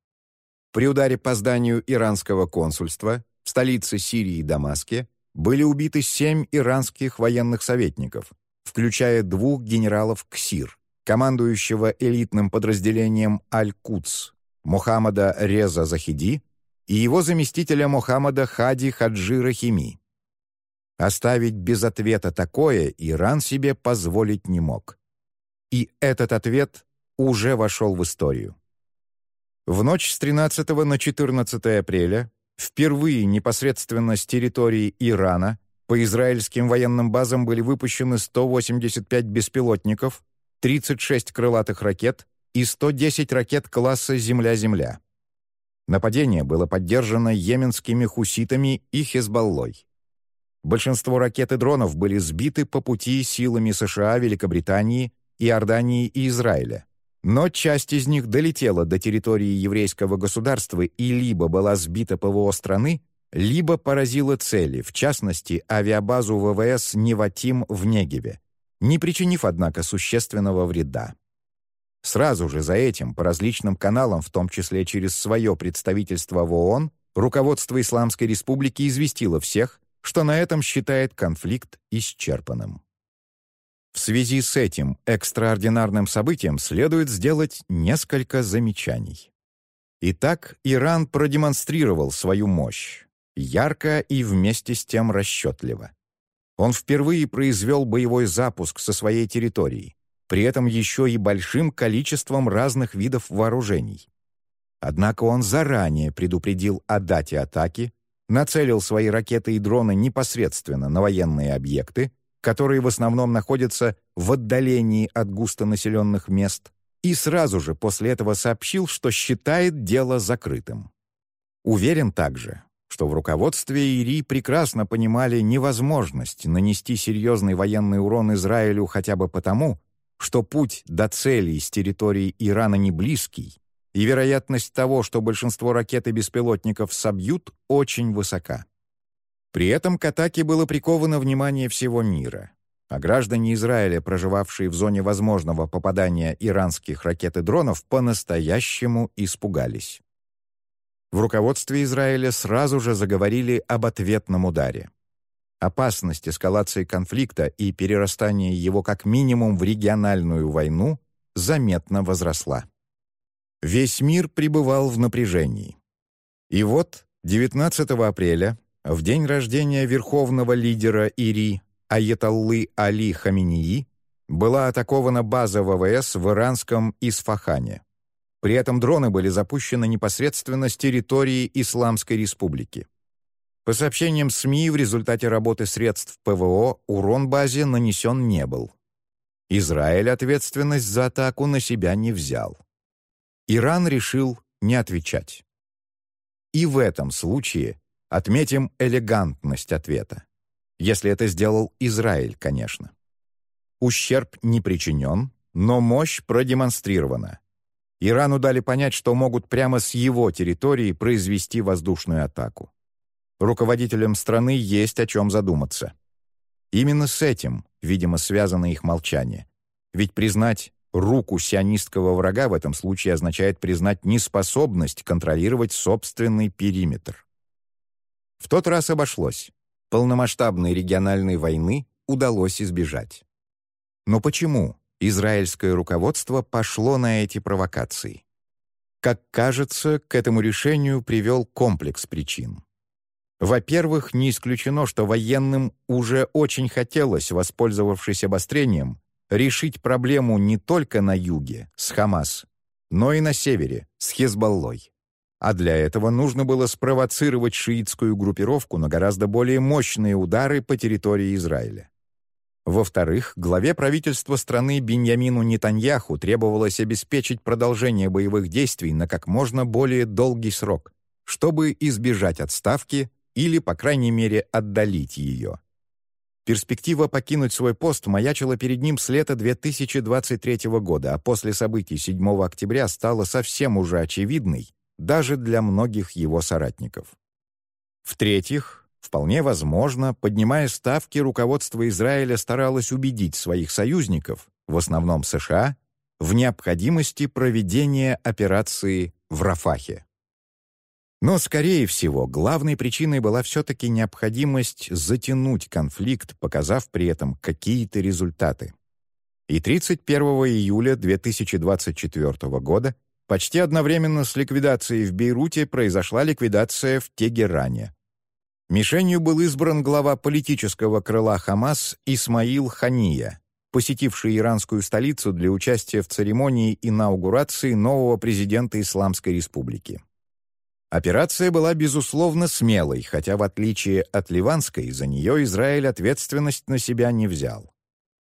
При ударе по зданию иранского консульства в столице Сирии Дамаске были убиты семь иранских военных советников, включая двух генералов КСИР, командующего элитным подразделением Аль-Кудс, Мухаммада Реза Захиди и его заместителя Мухаммада Хади Хаджи Рахими. Оставить без ответа такое Иран себе позволить не мог. И этот ответ уже вошел в историю. В ночь с 13 на 14 апреля, впервые непосредственно с территории Ирана, по израильским военным базам были выпущены 185 беспилотников, 36 крылатых ракет и 110 ракет класса «Земля-Земля». Нападение было поддержано йеменскими хуситами и Хезболлой. Большинство ракет и дронов были сбиты по пути силами США, Великобритании, Иордании и Израиля. Но часть из них долетела до территории еврейского государства и либо была сбита ПВО страны, либо поразила цели, в частности, авиабазу ВВС «Неватим» в Негеве, не причинив, однако, существенного вреда. Сразу же за этим, по различным каналам, в том числе через свое представительство в ООН, руководство Исламской Республики известило всех, что на этом считает конфликт исчерпанным. В связи с этим экстраординарным событием следует сделать несколько замечаний. Итак, Иран продемонстрировал свою мощь, ярко и вместе с тем расчетливо. Он впервые произвел боевой запуск со своей территории, при этом еще и большим количеством разных видов вооружений. Однако он заранее предупредил о дате атаки нацелил свои ракеты и дроны непосредственно на военные объекты, которые в основном находятся в отдалении от густонаселенных мест, и сразу же после этого сообщил, что считает дело закрытым. Уверен также, что в руководстве ИРИ прекрасно понимали невозможность нанести серьезный военный урон Израилю хотя бы потому, что путь до цели с территории Ирана не близкий, и вероятность того, что большинство ракет и беспилотников собьют, очень высока. При этом к атаке было приковано внимание всего мира, а граждане Израиля, проживавшие в зоне возможного попадания иранских ракет и дронов, по-настоящему испугались. В руководстве Израиля сразу же заговорили об ответном ударе. Опасность эскалации конфликта и перерастания его как минимум в региональную войну заметно возросла. Весь мир пребывал в напряжении. И вот 19 апреля, в день рождения верховного лидера Ири Аяталлы Али Хаминии, была атакована база ВВС в иранском Исфахане. При этом дроны были запущены непосредственно с территории Исламской Республики. По сообщениям СМИ, в результате работы средств ПВО урон базе нанесен не был. Израиль ответственность за атаку на себя не взял. Иран решил не отвечать. И в этом случае отметим элегантность ответа. Если это сделал Израиль, конечно. Ущерб не причинен, но мощь продемонстрирована. Ирану дали понять, что могут прямо с его территории произвести воздушную атаку. Руководителям страны есть о чем задуматься. Именно с этим, видимо, связано их молчание. Ведь признать руку сионистского врага в этом случае означает признать неспособность контролировать собственный периметр. В тот раз обошлось. Полномасштабной региональной войны удалось избежать. Но почему израильское руководство пошло на эти провокации? Как кажется, к этому решению привел комплекс причин. Во-первых, не исключено, что военным уже очень хотелось, воспользовавшись обострением, решить проблему не только на юге, с Хамас, но и на севере, с Хезболлой. А для этого нужно было спровоцировать шиитскую группировку на гораздо более мощные удары по территории Израиля. Во-вторых, главе правительства страны Беньямину Нетаньяху требовалось обеспечить продолжение боевых действий на как можно более долгий срок, чтобы избежать отставки или, по крайней мере, отдалить ее. Перспектива покинуть свой пост маячила перед ним с лета 2023 года, а после событий 7 октября стала совсем уже очевидной даже для многих его соратников. В-третьих, вполне возможно, поднимая ставки, руководство Израиля старалось убедить своих союзников, в основном США, в необходимости проведения операции в Рафахе. Но, скорее всего, главной причиной была все-таки необходимость затянуть конфликт, показав при этом какие-то результаты. И 31 июля 2024 года почти одновременно с ликвидацией в Бейруте произошла ликвидация в Тегеране. Мишенью был избран глава политического крыла Хамас Исмаил Хания, посетивший иранскую столицу для участия в церемонии инаугурации нового президента Исламской Республики. Операция была, безусловно, смелой, хотя, в отличие от ливанской, за нее Израиль ответственность на себя не взял.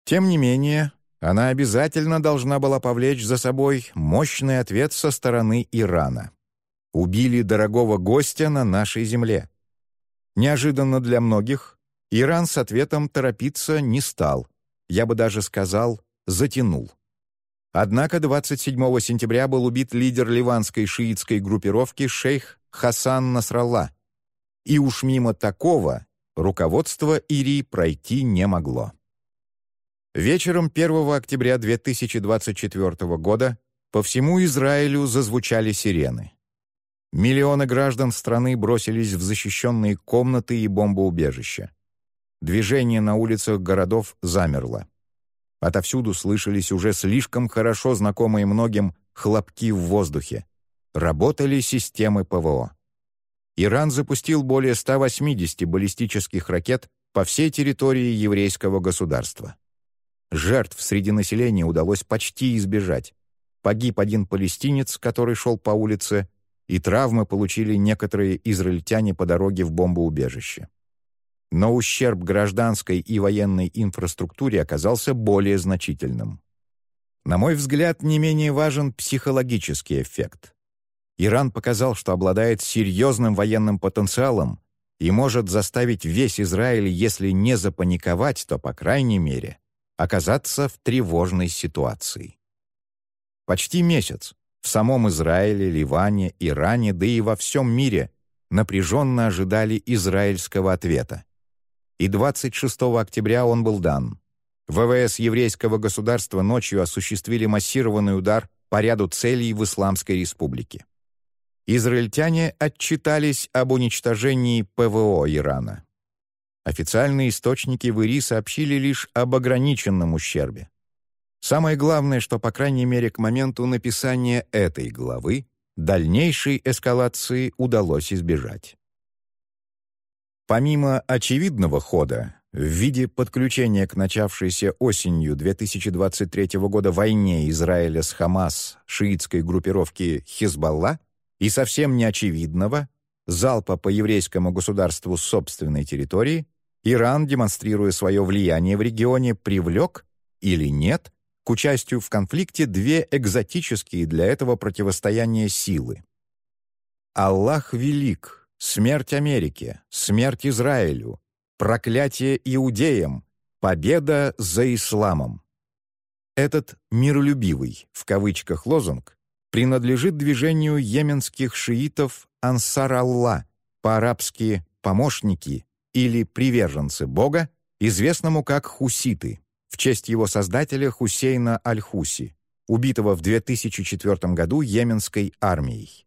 Тем не менее, она обязательно должна была повлечь за собой мощный ответ со стороны Ирана. Убили дорогого гостя на нашей земле. Неожиданно для многих, Иран с ответом торопиться не стал, я бы даже сказал, затянул. Однако 27 сентября был убит лидер ливанской шиитской группировки шейх Хасан Насралла. И уж мимо такого руководство Ирии пройти не могло. Вечером 1 октября 2024 года по всему Израилю зазвучали сирены. Миллионы граждан страны бросились в защищенные комнаты и бомбоубежища. Движение на улицах городов замерло. Отовсюду слышались уже слишком хорошо знакомые многим хлопки в воздухе. Работали системы ПВО. Иран запустил более 180 баллистических ракет по всей территории еврейского государства. Жертв среди населения удалось почти избежать. Погиб один палестинец, который шел по улице, и травмы получили некоторые израильтяне по дороге в бомбоубежище но ущерб гражданской и военной инфраструктуре оказался более значительным. На мой взгляд, не менее важен психологический эффект. Иран показал, что обладает серьезным военным потенциалом и может заставить весь Израиль, если не запаниковать, то, по крайней мере, оказаться в тревожной ситуации. Почти месяц в самом Израиле, Ливане, Иране, да и во всем мире напряженно ожидали израильского ответа и 26 октября он был дан. ВВС еврейского государства ночью осуществили массированный удар по ряду целей в Исламской республике. Израильтяне отчитались об уничтожении ПВО Ирана. Официальные источники в Ири сообщили лишь об ограниченном ущербе. Самое главное, что, по крайней мере, к моменту написания этой главы, дальнейшей эскалации удалось избежать. Помимо очевидного хода, в виде подключения к начавшейся осенью 2023 года войне Израиля с Хамас шиитской группировки Хизбалла и совсем неочевидного залпа по еврейскому государству с собственной территории, Иран, демонстрируя свое влияние в регионе, привлек или нет к участию в конфликте две экзотические для этого противостояния силы. Аллах велик, Смерть Америке, смерть Израилю, проклятие иудеям, победа за исламом. Этот «миролюбивый» в кавычках лозунг принадлежит движению йеменских шиитов Ансар-Алла, по-арабски «помощники» или «приверженцы Бога», известному как хуситы, в честь его создателя Хусейна Аль-Хуси, убитого в 2004 году йеменской армией.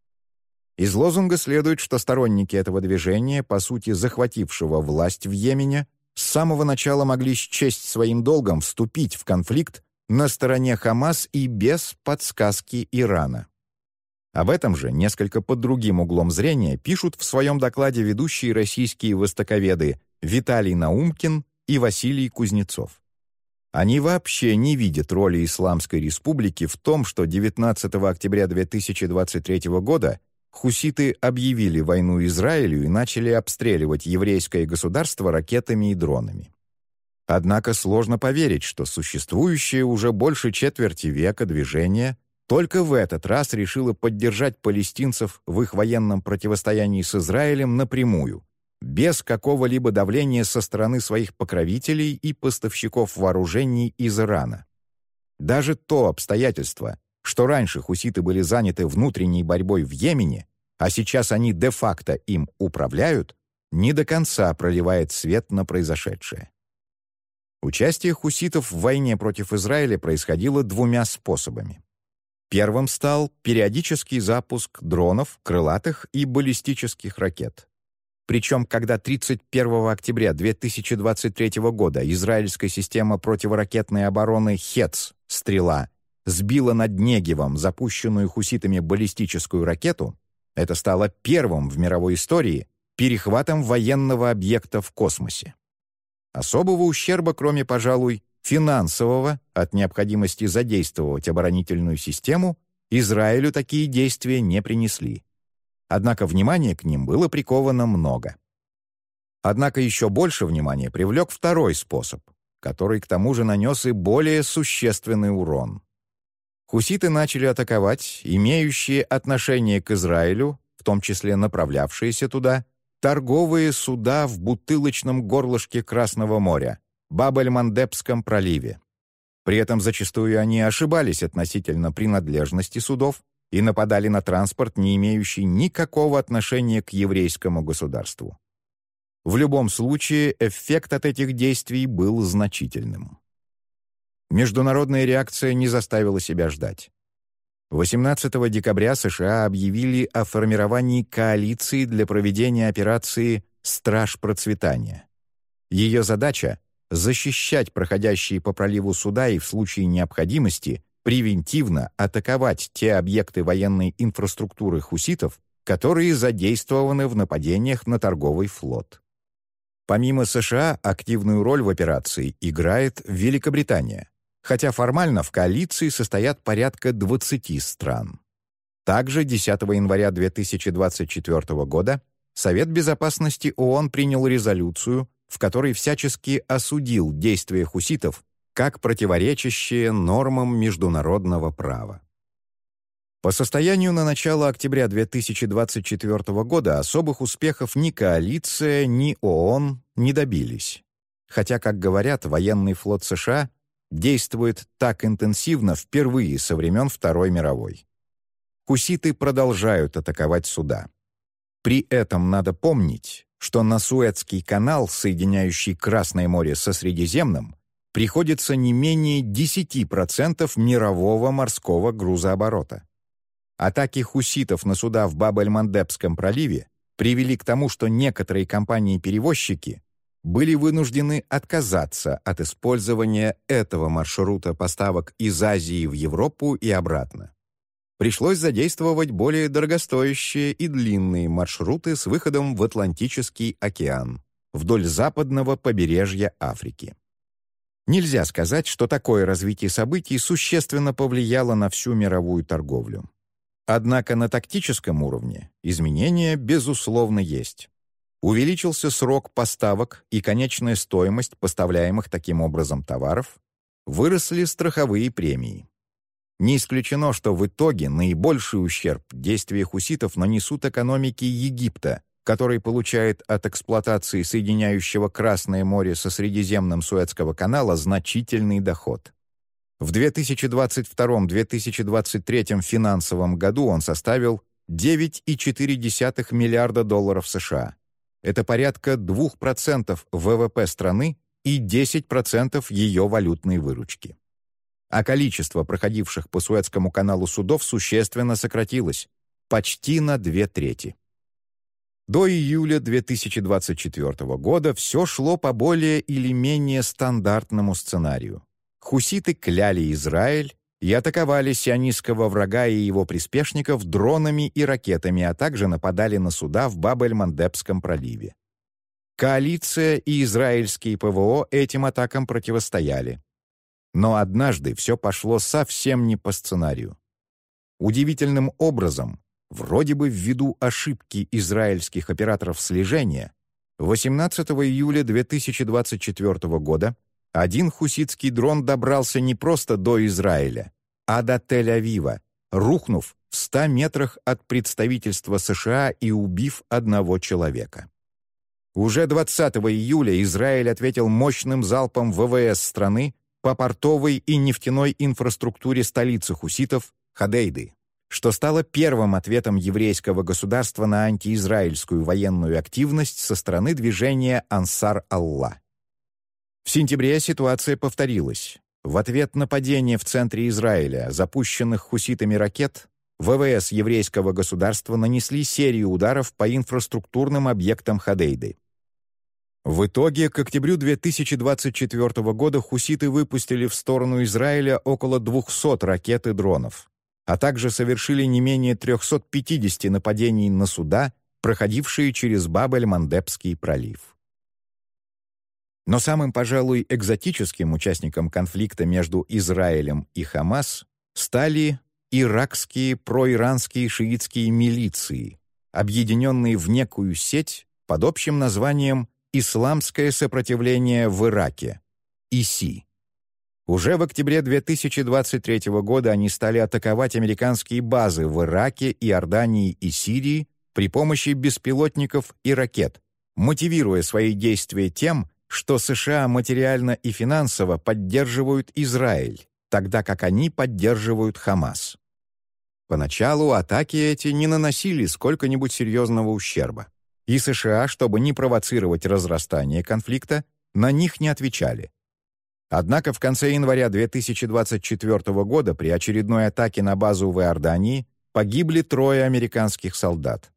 Из лозунга следует, что сторонники этого движения, по сути захватившего власть в Йемене, с самого начала могли счесть своим долгом вступить в конфликт на стороне Хамас и без подсказки Ирана. Об этом же, несколько под другим углом зрения, пишут в своем докладе ведущие российские востоковеды Виталий Наумкин и Василий Кузнецов. Они вообще не видят роли Исламской Республики в том, что 19 октября 2023 года хуситы объявили войну Израилю и начали обстреливать еврейское государство ракетами и дронами. Однако сложно поверить, что существующее уже больше четверти века движение только в этот раз решило поддержать палестинцев в их военном противостоянии с Израилем напрямую, без какого-либо давления со стороны своих покровителей и поставщиков вооружений из Ирана. Даже то обстоятельство, что раньше хуситы были заняты внутренней борьбой в Йемене, а сейчас они де-факто им управляют, не до конца проливает свет на произошедшее. Участие хуситов в войне против Израиля происходило двумя способами. Первым стал периодический запуск дронов, крылатых и баллистических ракет. Причем, когда 31 октября 2023 года израильская система противоракетной обороны «Хец» «Стрела» сбила над Негевом запущенную хуситами баллистическую ракету, это стало первым в мировой истории перехватом военного объекта в космосе. Особого ущерба, кроме, пожалуй, финансового, от необходимости задействовать оборонительную систему, Израилю такие действия не принесли. Однако внимания к ним было приковано много. Однако еще больше внимания привлек второй способ, который к тому же нанес и более существенный урон. Хуситы начали атаковать имеющие отношение к Израилю, в том числе направлявшиеся туда, торговые суда в бутылочном горлышке Красного моря, Бабель-Мандебском проливе. При этом зачастую они ошибались относительно принадлежности судов и нападали на транспорт, не имеющий никакого отношения к еврейскому государству. В любом случае, эффект от этих действий был значительным. Международная реакция не заставила себя ждать. 18 декабря США объявили о формировании коалиции для проведения операции «Страж процветания». Ее задача — защищать проходящие по проливу суда и в случае необходимости превентивно атаковать те объекты военной инфраструктуры хуситов, которые задействованы в нападениях на торговый флот. Помимо США, активную роль в операции играет Великобритания хотя формально в коалиции состоят порядка 20 стран. Также 10 января 2024 года Совет Безопасности ООН принял резолюцию, в которой всячески осудил действия хуситов как противоречащие нормам международного права. По состоянию на начало октября 2024 года особых успехов ни коалиция, ни ООН не добились. Хотя, как говорят, военный флот США действует так интенсивно впервые со времен Второй мировой. Хуситы продолжают атаковать суда. При этом надо помнить, что на Суэцкий канал, соединяющий Красное море со Средиземным, приходится не менее 10% мирового морского грузооборота. Атаки хуситов на суда в Баб-эль-Мандебском проливе привели к тому, что некоторые компании-перевозчики были вынуждены отказаться от использования этого маршрута поставок из Азии в Европу и обратно. Пришлось задействовать более дорогостоящие и длинные маршруты с выходом в Атлантический океан вдоль западного побережья Африки. Нельзя сказать, что такое развитие событий существенно повлияло на всю мировую торговлю. Однако на тактическом уровне изменения, безусловно, есть. Увеличился срок поставок и конечная стоимость поставляемых таким образом товаров, выросли страховые премии. Не исключено, что в итоге наибольший ущерб действия хуситов нанесут экономике Египта, который получает от эксплуатации соединяющего Красное море со Средиземным Суэцкого канала значительный доход. В 2022-2023 финансовом году он составил 9,4 миллиарда долларов США. Это порядка 2% ВВП страны и 10% ее валютной выручки. А количество проходивших по Суэцкому каналу судов существенно сократилось, почти на две трети. До июля 2024 года все шло по более или менее стандартному сценарию. Хуситы кляли Израиль и атаковали сионистского врага и его приспешников дронами и ракетами, а также нападали на суда в Бабель-Мандебском проливе. Коалиция и израильские ПВО этим атакам противостояли. Но однажды все пошло совсем не по сценарию. Удивительным образом, вроде бы ввиду ошибки израильских операторов слежения, 18 июля 2024 года один хуситский дрон добрался не просто до Израиля, а до Тель-Авива, рухнув в 100 метрах от представительства США и убив одного человека. Уже 20 июля Израиль ответил мощным залпом ВВС страны по портовой и нефтяной инфраструктуре столицы хуситов Хадейды, что стало первым ответом еврейского государства на антиизраильскую военную активность со стороны движения «Ансар-Аллах». В сентябре ситуация повторилась. В ответ на падение в центре Израиля запущенных хуситами ракет ВВС еврейского государства нанесли серию ударов по инфраструктурным объектам Хадейды. В итоге, к октябрю 2024 года хуситы выпустили в сторону Израиля около 200 ракет и дронов, а также совершили не менее 350 нападений на суда, проходившие через Бабель-Мандебский пролив. Но самым, пожалуй, экзотическим участником конфликта между Израилем и Хамас стали иракские проиранские шиитские милиции, объединенные в некую сеть под общим названием «Исламское сопротивление в Ираке» ИСИ. Уже в октябре 2023 года они стали атаковать американские базы в Ираке, Иордании и Сирии при помощи беспилотников и ракет, мотивируя свои действия тем, что США материально и финансово поддерживают Израиль, тогда как они поддерживают Хамас. Поначалу атаки эти не наносили сколько-нибудь серьезного ущерба, и США, чтобы не провоцировать разрастание конфликта, на них не отвечали. Однако в конце января 2024 года при очередной атаке на базу в Иордании погибли трое американских солдат.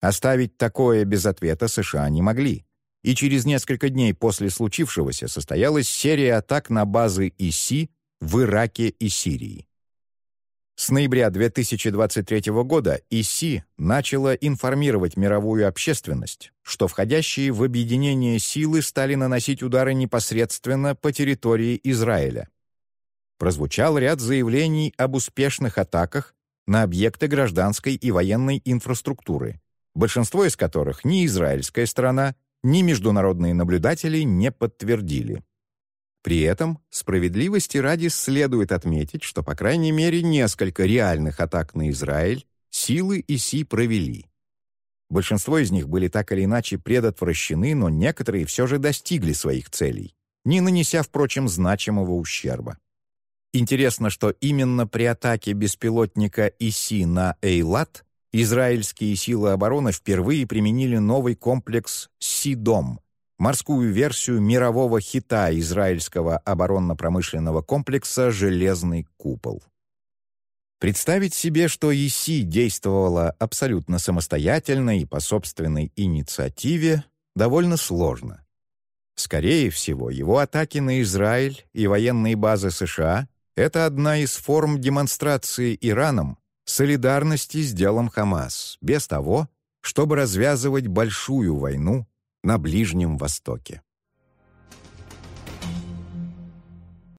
Оставить такое без ответа США не могли и через несколько дней после случившегося состоялась серия атак на базы ИСИ в Ираке и Сирии. С ноября 2023 года ИСИ начала информировать мировую общественность, что входящие в объединение силы стали наносить удары непосредственно по территории Израиля. Прозвучал ряд заявлений об успешных атаках на объекты гражданской и военной инфраструктуры, большинство из которых ни израильская сторона, ни международные наблюдатели не подтвердили. При этом справедливости ради следует отметить, что по крайней мере несколько реальных атак на Израиль силы ИСИ провели. Большинство из них были так или иначе предотвращены, но некоторые все же достигли своих целей, не нанеся, впрочем, значимого ущерба. Интересно, что именно при атаке беспилотника ИСИ на Эйлат израильские силы обороны впервые применили новый комплекс «Сидом», морскую версию мирового хита израильского оборонно-промышленного комплекса «Железный купол». Представить себе, что ИСИ действовала абсолютно самостоятельно и по собственной инициативе, довольно сложно. Скорее всего, его атаки на Израиль и военные базы США — это одна из форм демонстрации Ираном солидарности с делом Хамас, без того, чтобы развязывать большую войну на Ближнем Востоке.